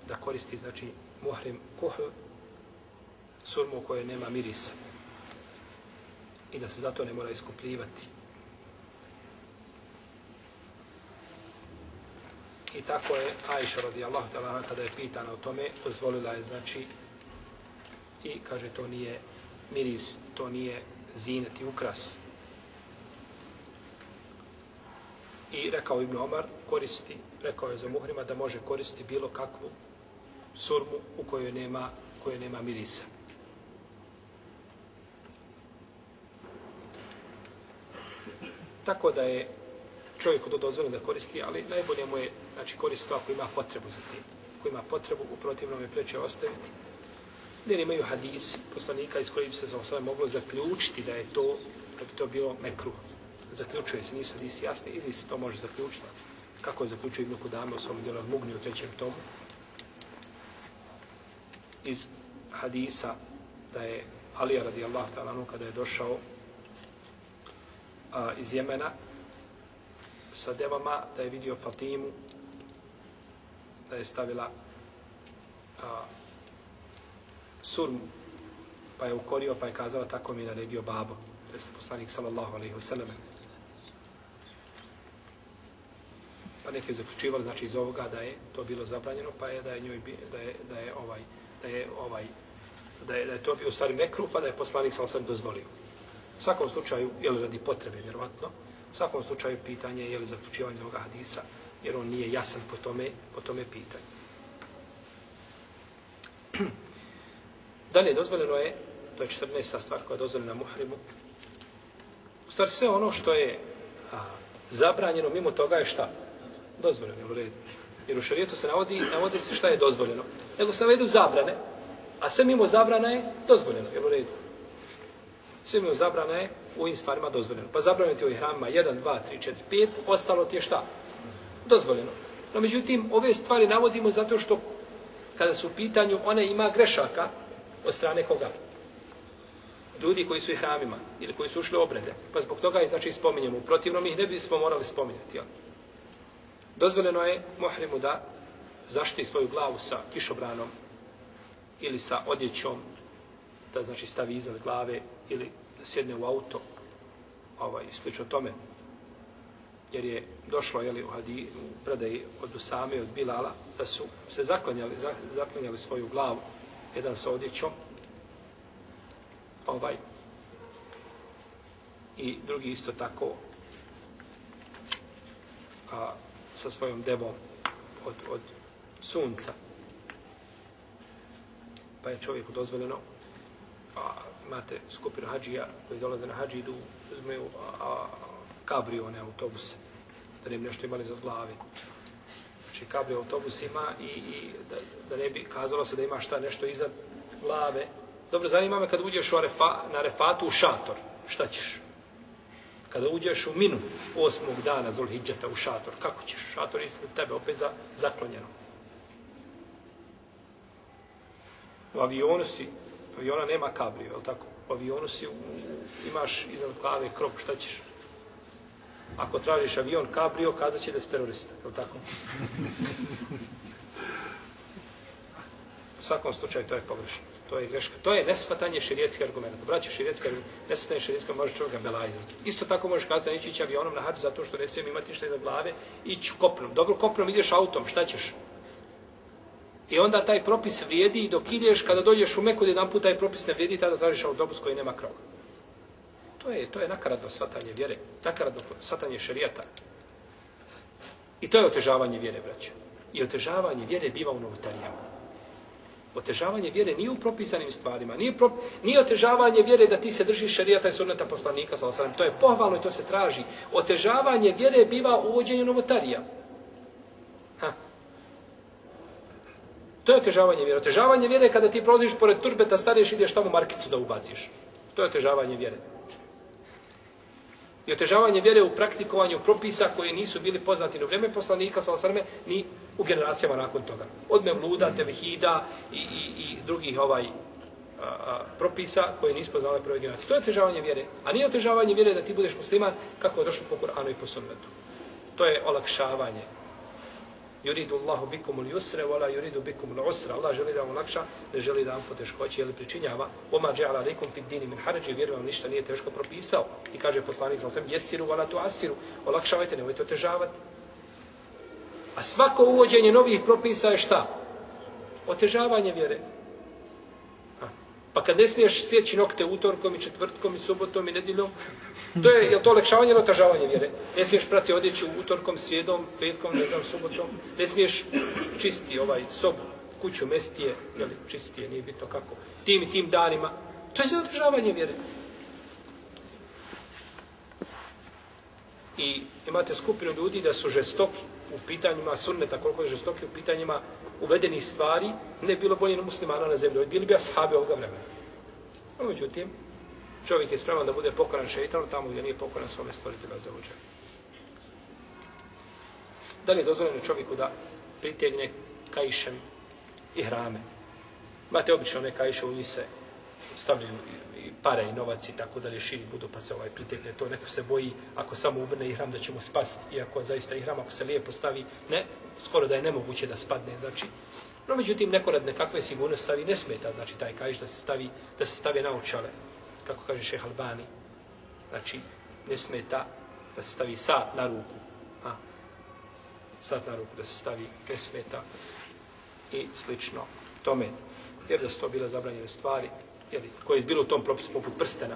da koristi, znači, muhrim kuhl, surmu u kojoj nema mirisa. I da se zato ne mora iskupljivati. I tako je Aisha radijallahu ta'ala kada je pitana o tome, dozvolila je, znači, i kaže to nije miris, to nije zinet i ukras. I rekao Ibn Omar, koristi, rekao je za muhrima da može koristiti bilo kakvu surmu u kojoj nema, kojoj nema mirisa. Tako da je čovjeku to dozvoljeno da koristi, ali najbolje mu je znači, koristiti to ako ima potrebu za tim. Ako ima potrebu, u protivnom je preče ostaviti gdje nemaju hadisi poslanika iz kojih bi se sve moglo zaključiti da je to, da bi to bilo mekru. Zaključuje se, nisu hadisi jasni, izvi se to može zaključiti. Kako je zaključio Ibn Kudame u svom dijelu Mugni u trećem tomu. Iz hadisa da je Alija radijallahu ta'ala kada je došao a, iz Jemena sa devama da je vidio Fatimu da je stavila a, surmu pa je ukorio, pa je kazala tako mi je naredio babo. To je poslanik sallallahu alaihi wasallam. Pa neki je zaključivali, znači iz ovoga da je to bilo zabranjeno, pa je da je njoj da je, da je ovaj da je ovaj da je, da je to bio u stvari mekru, pa da je poslanik sallallahu alaihi dozvolio. U svakom slučaju, je li radi potrebe, vjerovatno, u svakom slučaju pitanje je li zaključivanje ovoga hadisa, jer on nije jasan po tome, po tome pitanju. Dalje, dozvoljeno je, to je 14. stvar koja je dozvoljena muhrimu, u stvari sve ono što je a, zabranjeno, mimo toga je šta? Dozvoljeno, je u redu. Jer u šarijetu se navodi, navodi se šta je dozvoljeno. Nego se navedu zabrane, a sve mimo zabrana je dozvoljeno, je u redu. Sve mimo zabrana je u ovim stvarima dozvoljeno. Pa zabranjeno ti u hramima 1, 2, 3, 4, 5, ostalo ti je šta? Dozvoljeno. No međutim, ove stvari navodimo zato što kada su u pitanju, one ima grešaka od strane koga? Ljudi koji su i hramima ili koji su ušli obrede. Pa zbog toga je znači spominjemo. U protivnom ih ne bismo morali spominjati. Jel? Dozvoljeno je muhrimu da zaštiti svoju glavu sa kišobranom ili sa odjećom, da znači stavi iznad glave ili da sjedne u auto, ovaj, slično tome. Jer je došlo jeli, u, hadi, u predaji od Usame, od Bilala, da su se zaklanjali, zaklanjali svoju glavu, jedan sa odjećom, ovaj, i drugi isto tako a, sa svojom devom od, od sunca. Pa je čovjeku dozvoljeno, a imate skupinu hađija koji dolaze na hađi, idu, uzmeju a, a, kabrione autobuse, da ne bi nešto imali za glave. Znači kabrio autobus ima i, i da, da ne bi kazalo se da ima šta nešto iza glave. Dobro, zanima me kad uđeš u arefa, na refatu u šator, šta ćeš? Kada uđeš u minu osmog dana Zulhidžeta u šator, kako ćeš? Šator je ispred tebe opet za, zaklonjeno. U avionu si, aviona nema kabrio, je li tako? U avionu si, imaš iznad glave krop, šta ćeš? Ako tražiš avion kabrio, kazat će da si terorista, je li tako? U svakom slučaju to je pogrešno. To je greška. To je nesvatanje širijetske argumenta. Braćo, širijetske nesvatanje širijetske može čovjeka bela izazvati. Isto tako možeš kazati neću ići avionom na hađ zato što ne smijem imati ništa iza glave, ići kopnom. Dobro, kopnom ideš autom, šta ćeš? I onda taj propis vrijedi i dok ideš, kada dođeš u Meku, jedan put taj propis ne vrijedi, tada tražiš autobus koji nema krova. To je, to je nakaradno svatanje vjere, nakaradno svatanje šerijata. I to je otežavanje vjere, braćo. I otežavanje vjere biva u novotarijama. Otežavanje vjere nije u propisanim stvarima, nije, pro, nije otežavanje vjere da ti se držiš šarijata i sunneta poslanika, sallam. to je pohvalno i to se traži. Otežavanje vjere biva u uvođenju novotarija. Ha. To je otežavanje vjere. Otežavanje vjere je kada ti prolaziš pored turbeta, staneš i ideš tamo markicu da ubaciš. To je otežavanje vjere. I otežavanje vjere u praktikovanju propisa koji nisu bili poznati u vrijeme poslanika, sallam, ni u generacijama nakon toga. Od Mevluda, Tevhida i, i, i drugih ovaj a, a, propisa koje nisu poznale prve generacije. To je otežavanje vjere. A nije otežavanje vjere da ti budeš musliman kako je došlo po Kur'anu i po sunnetu. To je olakšavanje. Yuridu Allahu bikum al-yusra wa la yuridu bikum al-usra. Allah želi da vam lakša, ne želi da vam poteškoće ili pričinjava. Oma ja'ala alaykum fid dini min haraj, vjerujem ništa nije teško propisao. I kaže poslanik sallallahu alejhi ve sellem: "Yesiru wa la tu'assiru." Olakšavajte, nemojte otežavati. A svako uvođenje novih propisa je šta? Otežavanje vjere. A, pa kad ne smiješ sjeći nokte utorkom i četvrtkom i subotom i nedjeljom, to je, je to olekšavanje ili otažavanje vjere? Ne smiješ prati odjeću utorkom, svijedom, petkom, ne znam, subotom. Ne smiješ čisti ovaj sobu, kuću, mestije, jeli, čistije, nije bitno kako. Tim i tim danima. To je za održavanje vjere. I imate skupinu ljudi da su žestoki u pitanjima sunneta, koliko je žestoki u pitanjima uvedenih stvari, ne bilo bolje muslimana na zemlji. Bili bi ashabi ovoga vremena. A međutim, čovjek je spreman da bude pokoran šeitanu tamo gdje nije pokoran svome stvoritelja za uđe. Da li je dozvoljeno čovjeku da pritegne kajšem i hrame? Imate obično one kajše u njih se stavljaju i pare i novac i tako dalje širi budu pa se ovaj pritegne to. Neko se boji ako samo uvrne ihram da će mu spasti. Iako zaista ihram ako se lijepo stavi, ne, skoro da je nemoguće da spadne. Znači, No, međutim, neko rad nekakve sigurnosti stavi ne smeta, znači taj kaiš da se stavi, da se stave naočale, kako kaže šeha Albani. Znači, ne smeta da se stavi sat na ruku. A, sat na ruku da se stavi, ne smeta i slično tome. Jer da su to bile zabranjene stvari, jeli, koje je bilo u tom propisu poput prstena.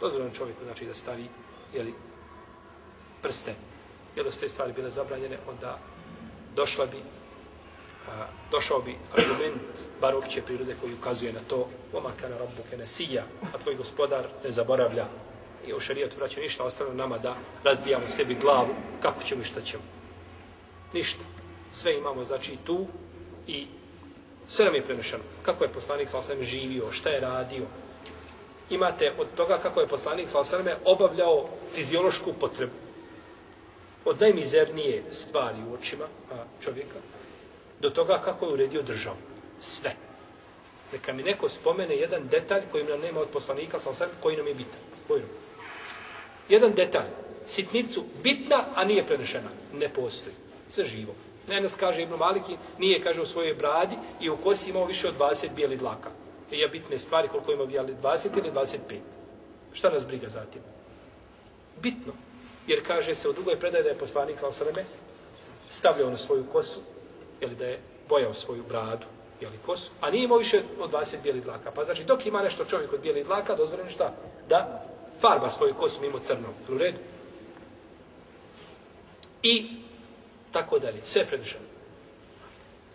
Dozvoljeno čovjeku znači da stavi jeli, prsten. Jer da su te stvari bile zabranjene, onda došla bi a, došao bi argument bar opće prirode koji ukazuje na to oma kana rabbuke ne sija, a tvoj gospodar ne zaboravlja i u šarijetu vraća ništa ostalo nama da razbijamo sebi glavu kako ćemo i šta ćemo. Ništa. Sve imamo znači tu i sve nam je prenešeno. Kako je poslanik sa živio, šta je radio. Imate od toga kako je poslanik sa obavljao fiziološku potrebu. Od najmizernije stvari u očima a, čovjeka do toga kako je uredio državu. Sve. Neka mi neko spomene jedan detalj koji nam nema od poslanika sa koji nam je bitan. Koji nam? Jedan detalj. Sitnicu bitna, a nije prenešena. Ne postoji. Sve živo. Ne kaže Ibn Maliki, nije, kaže, u svojoj bradi i u kosi imao više od 20 bijeli dlaka. E ja bitne stvari koliko ima bijeli 20 ili 25. Šta nas briga za tim? Bitno. Jer kaže se u drugoj predaje da je poslanik Salsaleme stavljao na svoju kosu, ili da je bojao svoju bradu, jeli kosu, a nije imao više od 20 bijeli dlaka. Pa znači, dok ima nešto čovjek od bijeli dlaka, dozvoljeno šta? Da farba svoju kosu mimo crnom. U redu. I tako dalje. Sve predržano.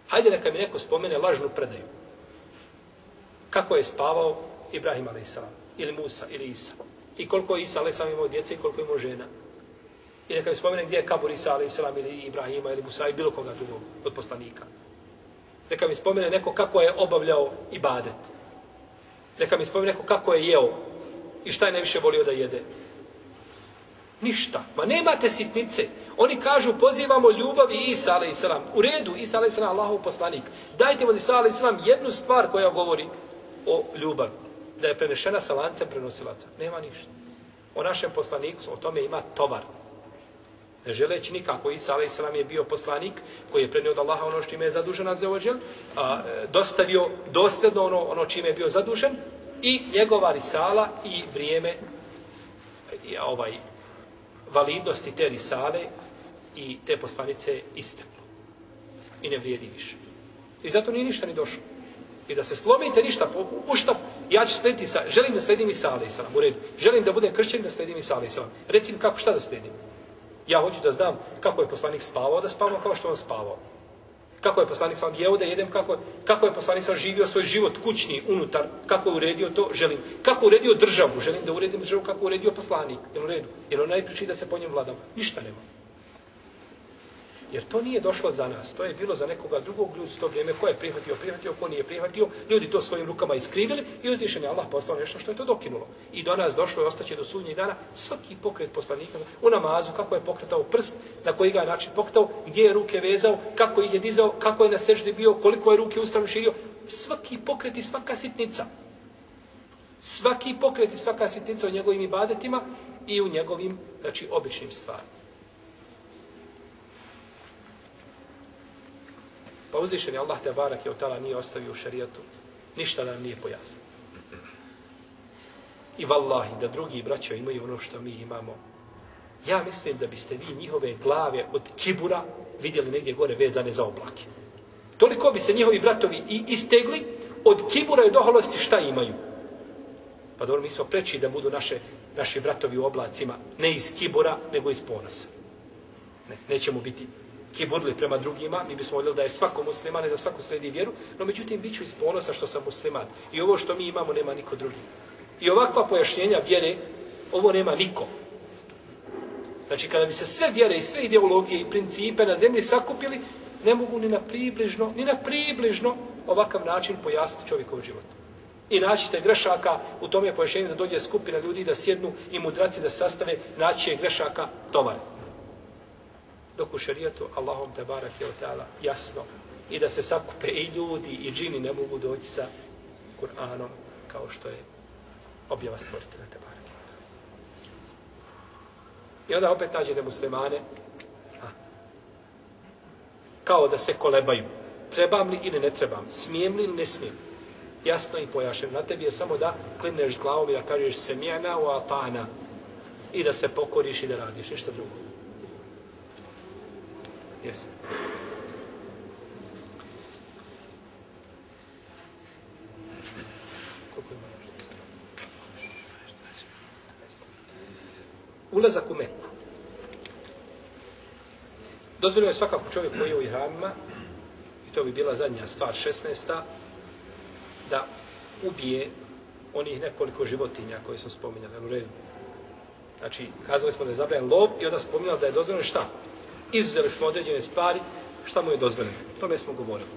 Hajde neka mi neko spomene lažnu predaju. Kako je spavao Ibrahim a.s. ili Musa ili Isa. I koliko je Isa a.s. imao djece i koliko je imao žena. I neka mi spomene gdje je kabur Isa a.s. ili Ibrahima ili Musa i bilo koga drugog od poslanika. Neka mi spomene neko kako je obavljao ibadet. Neka mi spomene neko kako je jeo i šta je najviše volio da jede. Ništa. Ma nemate sitnice. Oni kažu, pozivamo ljubav i Isa, a.s. U redu, Isa, a.s. Allahov poslanik. Dajte od Isa, a.s. jednu stvar koja govori o ljubavi. Da je prenešena sa lancem prenosilaca. Nema ništa. O našem poslaniku, o tome ima tovar. Ne želeći nikako, Isa, a.s. je bio poslanik koji je prenio od Allaha ono što ime je zadužen za ođel, a, e, dostavio dosljedno ono, ono čime je bio zadužen i njegova risala i vrijeme i ovaj validnosti te risale i te poslanice isteklo. I ne vrijedi više. I zato nije ništa ni došlo. I da se slomite ništa, ušta, ja ću slediti sa, želim da sledim Isa a.s. u redu. Želim da budem kršćan da sledim i sa Reci mi kako, šta da sledim? Ja hoću da znam kako je poslanik spavao, da spavao kao što on spavao. Kako je poslanik sam jeo da jedem, kako, kako je poslanik sam živio svoj život kućni, unutar, kako je uredio to, želim. Kako je uredio državu, želim da uredim državu, kako je uredio poslanik, jel u redu? Jer on najpriči da se po njem vladam. Ništa nema. Jer to nije došlo za nas, to je bilo za nekoga drugog ljudi s to vrijeme, ko je prihvatio, prihvatio, ko nije prihvatio, ljudi to svojim rukama iskrivili i uzvišen je Allah poslao nešto što je to dokinulo. I do nas došlo i ostaće do sudnjih dana svaki pokret poslanika u namazu, kako je pokretao prst, na koji ga je način pokretao, gdje je ruke vezao, kako ih je dizao, kako je na seždi bio, koliko je ruke ustranu širio, svaki pokret i svaka sitnica. Svaki pokret i svaka sitnica u njegovim ibadetima i u njegovim, znači, običnim stvarima. Pa uzvišen je Allah te barak je otala nije ostavio u šarijetu. Ništa nam nije pojasno. I vallahi, da drugi braćo imaju ono što mi imamo. Ja mislim da biste vi njihove glave od kibura vidjeli negdje gore vezane za oblake. Toliko bi se njihovi bratovi i istegli od kibura i doholosti šta imaju. Pa dobro, mi smo preći da budu naše, naši bratovi u oblacima ne iz kibura, nego iz ponosa. Ne, nećemo biti kiburli prema drugima, mi bismo voljeli da je svako musliman i da svako sledi vjeru, no međutim bit ću iz ponosa što sam musliman. I ovo što mi imamo nema niko drugi. I ovakva pojašnjenja vjere, ovo nema niko. Znači, kada bi se sve vjere i sve ideologije i principe na zemlji sakupili, ne mogu ni na približno, ni na približno ovakav način pojasniti čovjekov život. I naći te grešaka, u tome pojašnjenju da dođe skupina ljudi da sjednu i mudraci da sastave, naći je grešaka tovare. Dok u šarijatu Allahom te barak je ta'ala jasno i da se sakupe i ljudi i džini ne mogu doći sa Kur'anom kao što je objava stvoritelja te barak. I onda opet nađete muslimane a, kao da se kolebaju. trebam li ili ne trebam, smijem li ili ne smijem. Jasno i pojašeno. Na tebi je samo da klimneš glavom i da kažeš semjena u atana i da se pokoriš i da radiš, ništa drugo. Jeste. Ima? Ulazak u Meku. Dozvoljeno je svakako čovjek koji je u ihramima, i to bi bila zadnja stvar, 16. da ubije onih nekoliko životinja koje smo spominjali u redu. Znači, kazali smo da je zabranjen lov i onda spominjali da je dozvoljeno šta? Izuzeli smo određene stvari, šta mu je dozvoljeno. O tome smo govorili.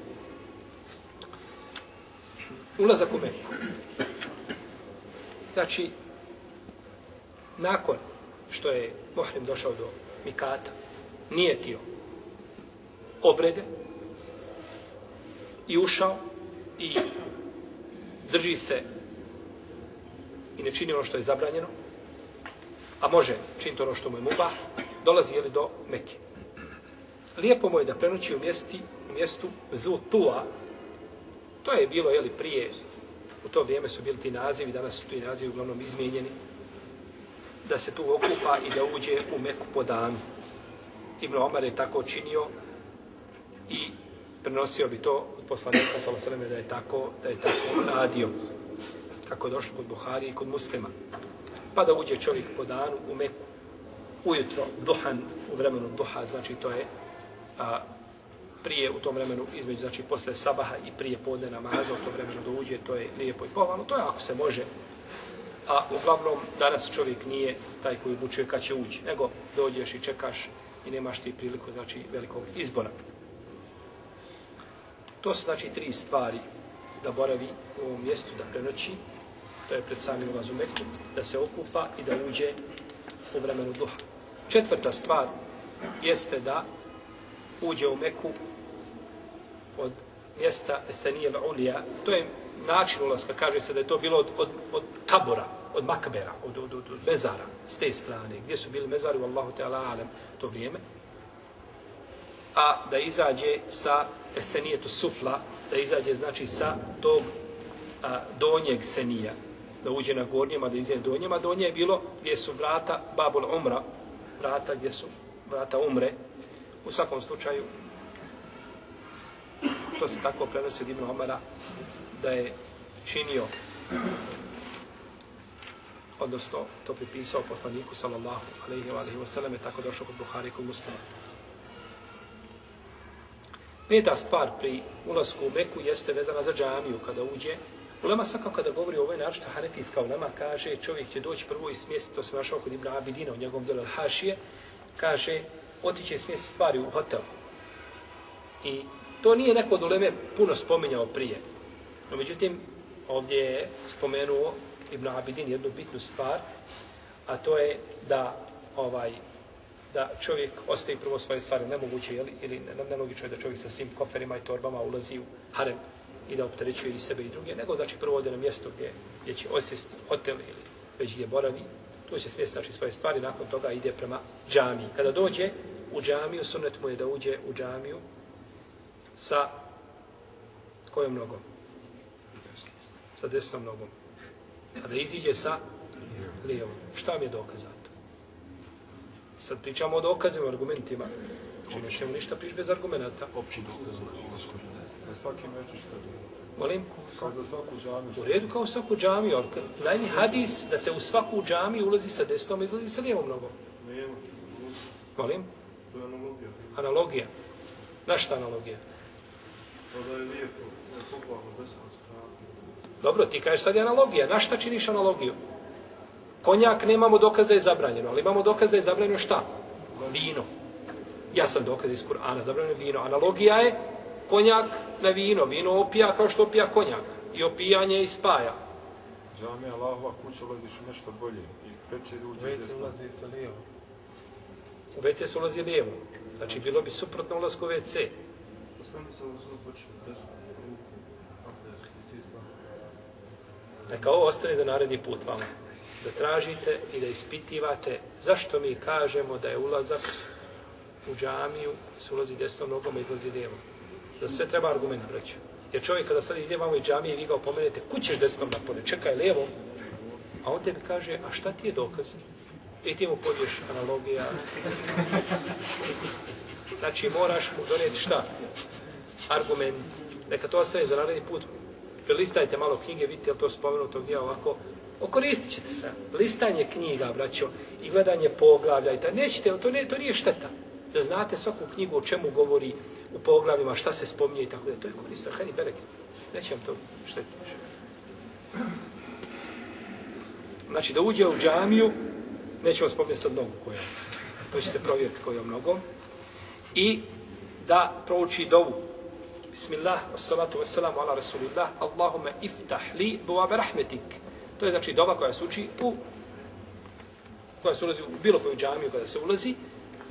Ulazak u Meku. Znači, nakon što je Mohrim došao do Mikata, nije tio obrede i ušao i drži se i ne čini ono što je zabranjeno, a može činiti ono što mu je muba, dolazi jeli do Mekke. Lijepo mu je da prenoći u, mjesti, u mjestu Zutua. To je bilo jeli, prije, u to vrijeme su bili ti nazivi, danas su ti nazivi uglavnom izmijenjeni, da se tu okupa i da uđe u Meku po danu. Ibn Omar je tako činio i prenosio bi to od poslanika sallallahu da je tako da je tako radio kako je došlo kod Buhari i kod muslima pa da uđe čovjek po danu u Meku ujutro duhan u vremenu duha znači to je a, prije u tom vremenu između znači posle sabaha i prije podne namaza u to vremenu da uđe to je lijepo i pohvalno. To je ako se može. A uglavnom danas čovjek nije taj koji odlučuje kad će ući. Nego dođeš i čekaš i nemaš ti priliku znači velikog izbora. To su znači tri stvari da boravi u ovom mjestu, da prenoći, to je pred samim razumeku, da se okupa i da uđe u vremenu duha. Četvrta stvar jeste da uđe u Meku od mjesta Esenijeva Ulija. To je način ulaska, kaže se da je to bilo od, od, od Kabora, od Makabera, od, od, od, od mezara, s te strane, gdje su bili mezari u Allahu Teala Alem to vrijeme a da izađe sa Esenijetu sufla, da izađe znači sa tog a, donjeg senija, da uđe na gornjima, da izađe donjima. Donje je bilo gdje su vrata Babul Umra, vrata gdje su vrata umre. U svakom slučaju, to se tako prenosi od Ibn Omara, da je činio odnosno to pripisao poslaniku sallallahu alejhi ve je tako došao kod Buhari kod Muslima Peta stvar pri ulasku u Meku jeste vezana za džamiju kada uđe. Ulema svakako kada govori o ovoj naročito hanefijska ulema kaže čovjek će doći prvo i smjestiti, to se našao kod Ibn Abidina u njegovom djelu Hašije, kaže otiće i smjesti stvari u hotel. I to nije neko od uleme puno spominjao prije. No međutim, ovdje je spomenuo Ibn Abidin jednu bitnu stvar, a to je da ovaj da čovjek ostaje prvo svoje stvari nemoguće jeli, ili nelogično je da čovjek sa svim koferima i torbama ulazi u harem i da opterećuje i sebe i druge, nego znači prvo ode na mjesto gdje, gdje će osjesti hotel ili već gdje boravi, tu će smjestiti znači svoje stvari, nakon toga ide prema džamiji. Kada dođe u džamiju, sunet mu je da uđe u džamiju sa kojom nogom? Sa desnom nogom. A da iziđe sa lijevom. Šta vam je dokazano? Sad pričamo o dokazima, argumentima. Znači, ne smijemo ništa prići bez argumenta. Opći dokaz. Na svaki meč što je. Molim? Kao za svaku džamiju. U redu kao svaku džamiju, ali najni hadis da se u svaku džamiju ulazi sa desnom izlazi sa lijevom nogom. Molim? Analogija. Analogija. Na šta analogija? Dobro, ti kažeš sad je analogija. Na šta činiš analogiju? Konjak nemamo dokaz da je zabranjeno, ali imamo dokaz da je zabranjeno šta? Vino. Ja sam dokaz iz Kur'ana, zabranjeno vino. Analogija je konjak na vino. Vino opija kao što opija konjak. I opijanje i spaja. Džamija Allahova kuća ulaziš nešto bolje. I peče uđe Već ulazi sa lijevo. U WC se ulazi lijevo. Znači, bilo bi suprotno ulazku u WC. I. Neka ovo ostane za naredni put vama. Da tražite i da ispitivate zašto mi kažemo da je ulazak u džamiju, se ulazi desnom nogom, a izlazi lijevom. Za sve treba argument, braću. Jer čovjek kada sad ide vamo iz džamije i vi ga opomenete, kućeš desnom napore, čekaj lijevo, a on tebi kaže, a šta ti je dokaz? I ti mu podiješ analogija. Znači, moraš mu doneti šta? Argument. Neka to ostane za naredni put. Prelistajte malo knjige, vidite li to spomenuto gdje ovako. Okoristit ćete se. Listanje knjiga, braćo, i gledanje poglavlja i ta. Nećete, to, ne, to nije šteta. Da znate svaku knjigu o čemu govori u poglavljima, šta se spominje i tako da. To je korisno. Hajde, berek. Neće vam to štetiti. Znači, da uđe u džamiju, nećemo spominjati sad nogu koja. To ćete provjeriti kojom nogom. I da prouči dovu. Bismillah, wassalatu wassalamu ala rasulillah, Allahumma iftah li buvabe rahmetik. To je znači dova koja se uči u koja se ulazi u bilo koju džamiju kada se ulazi.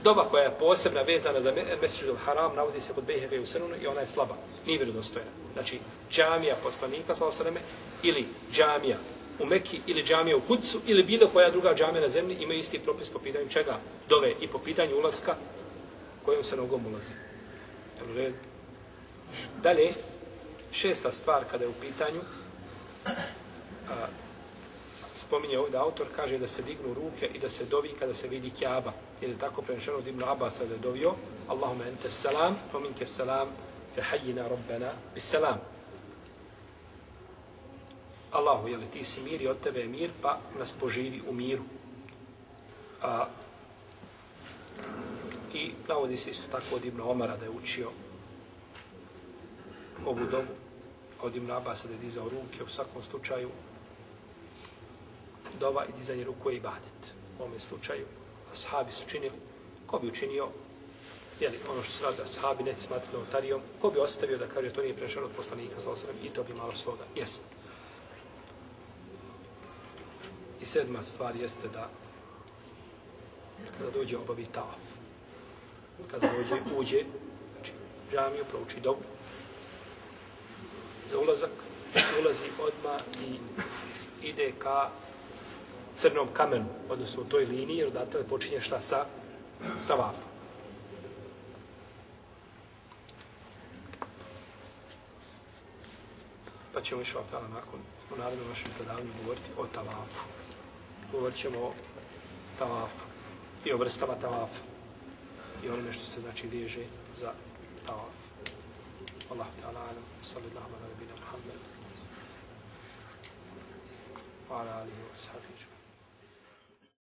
Doba koja je posebna vezana za Mesečidul Haram, navodi se kod Bejheve u Senunu i ona je slaba, nije vjerodostojna. Znači, džamija poslanika, sa osaname, ili džamija u Mekki, ili džamija u Kucu, ili bilo koja druga džamija na zemlji, imaju isti propis po pitanju čega? Dove i po pitanju ulaska kojom se nogom ulazi. Jel? Dalje, šesta stvar kada je u pitanju, a, spominje ovdje autor, kaže da se dignu ruke i da se dovi kada se vidi kjaba. Jer je tako prenešeno od Ibn Abasa da je dovio Allahumma ente salam, pominke salam, fe hajjina robbena bis salam. Allahu, jel ti si mir i od tebe je mir, pa nas poživi u miru. A, I navodi se isto tako od Ibn Omara da je učio ovu dobu od Ibn Abasa da je dizao ruke u svakom slučaju dova i dizanje ruku je ibadet. U ovom slučaju ashabi su činili, ko bi učinio jeli, ono što su radili ashabi ne smatri notarijom, ko bi ostavio da kaže to nije prešao od poslanika sa i to bi malo svoga. Jest. I sedma stvar jeste da kada dođe obavi tavaf, kada dođe, uđe, znači džamiju, prouči dobu, za ulazak, ulazi odma i ide ka crnom kamenu, odnosno u toj liniji, jer odatle počinje šta sa, sa vafom. Pa ćemo išao tala nakon, u narednom našem predavanju govoriti o talafu. Govorit ćemo o tavafu i o vrstama tavafa i onome što se znači veže za tavaf. Allah ta'ala alam, sallallahu ala nabina Muhammed, wa ala alihi wa sahbihi.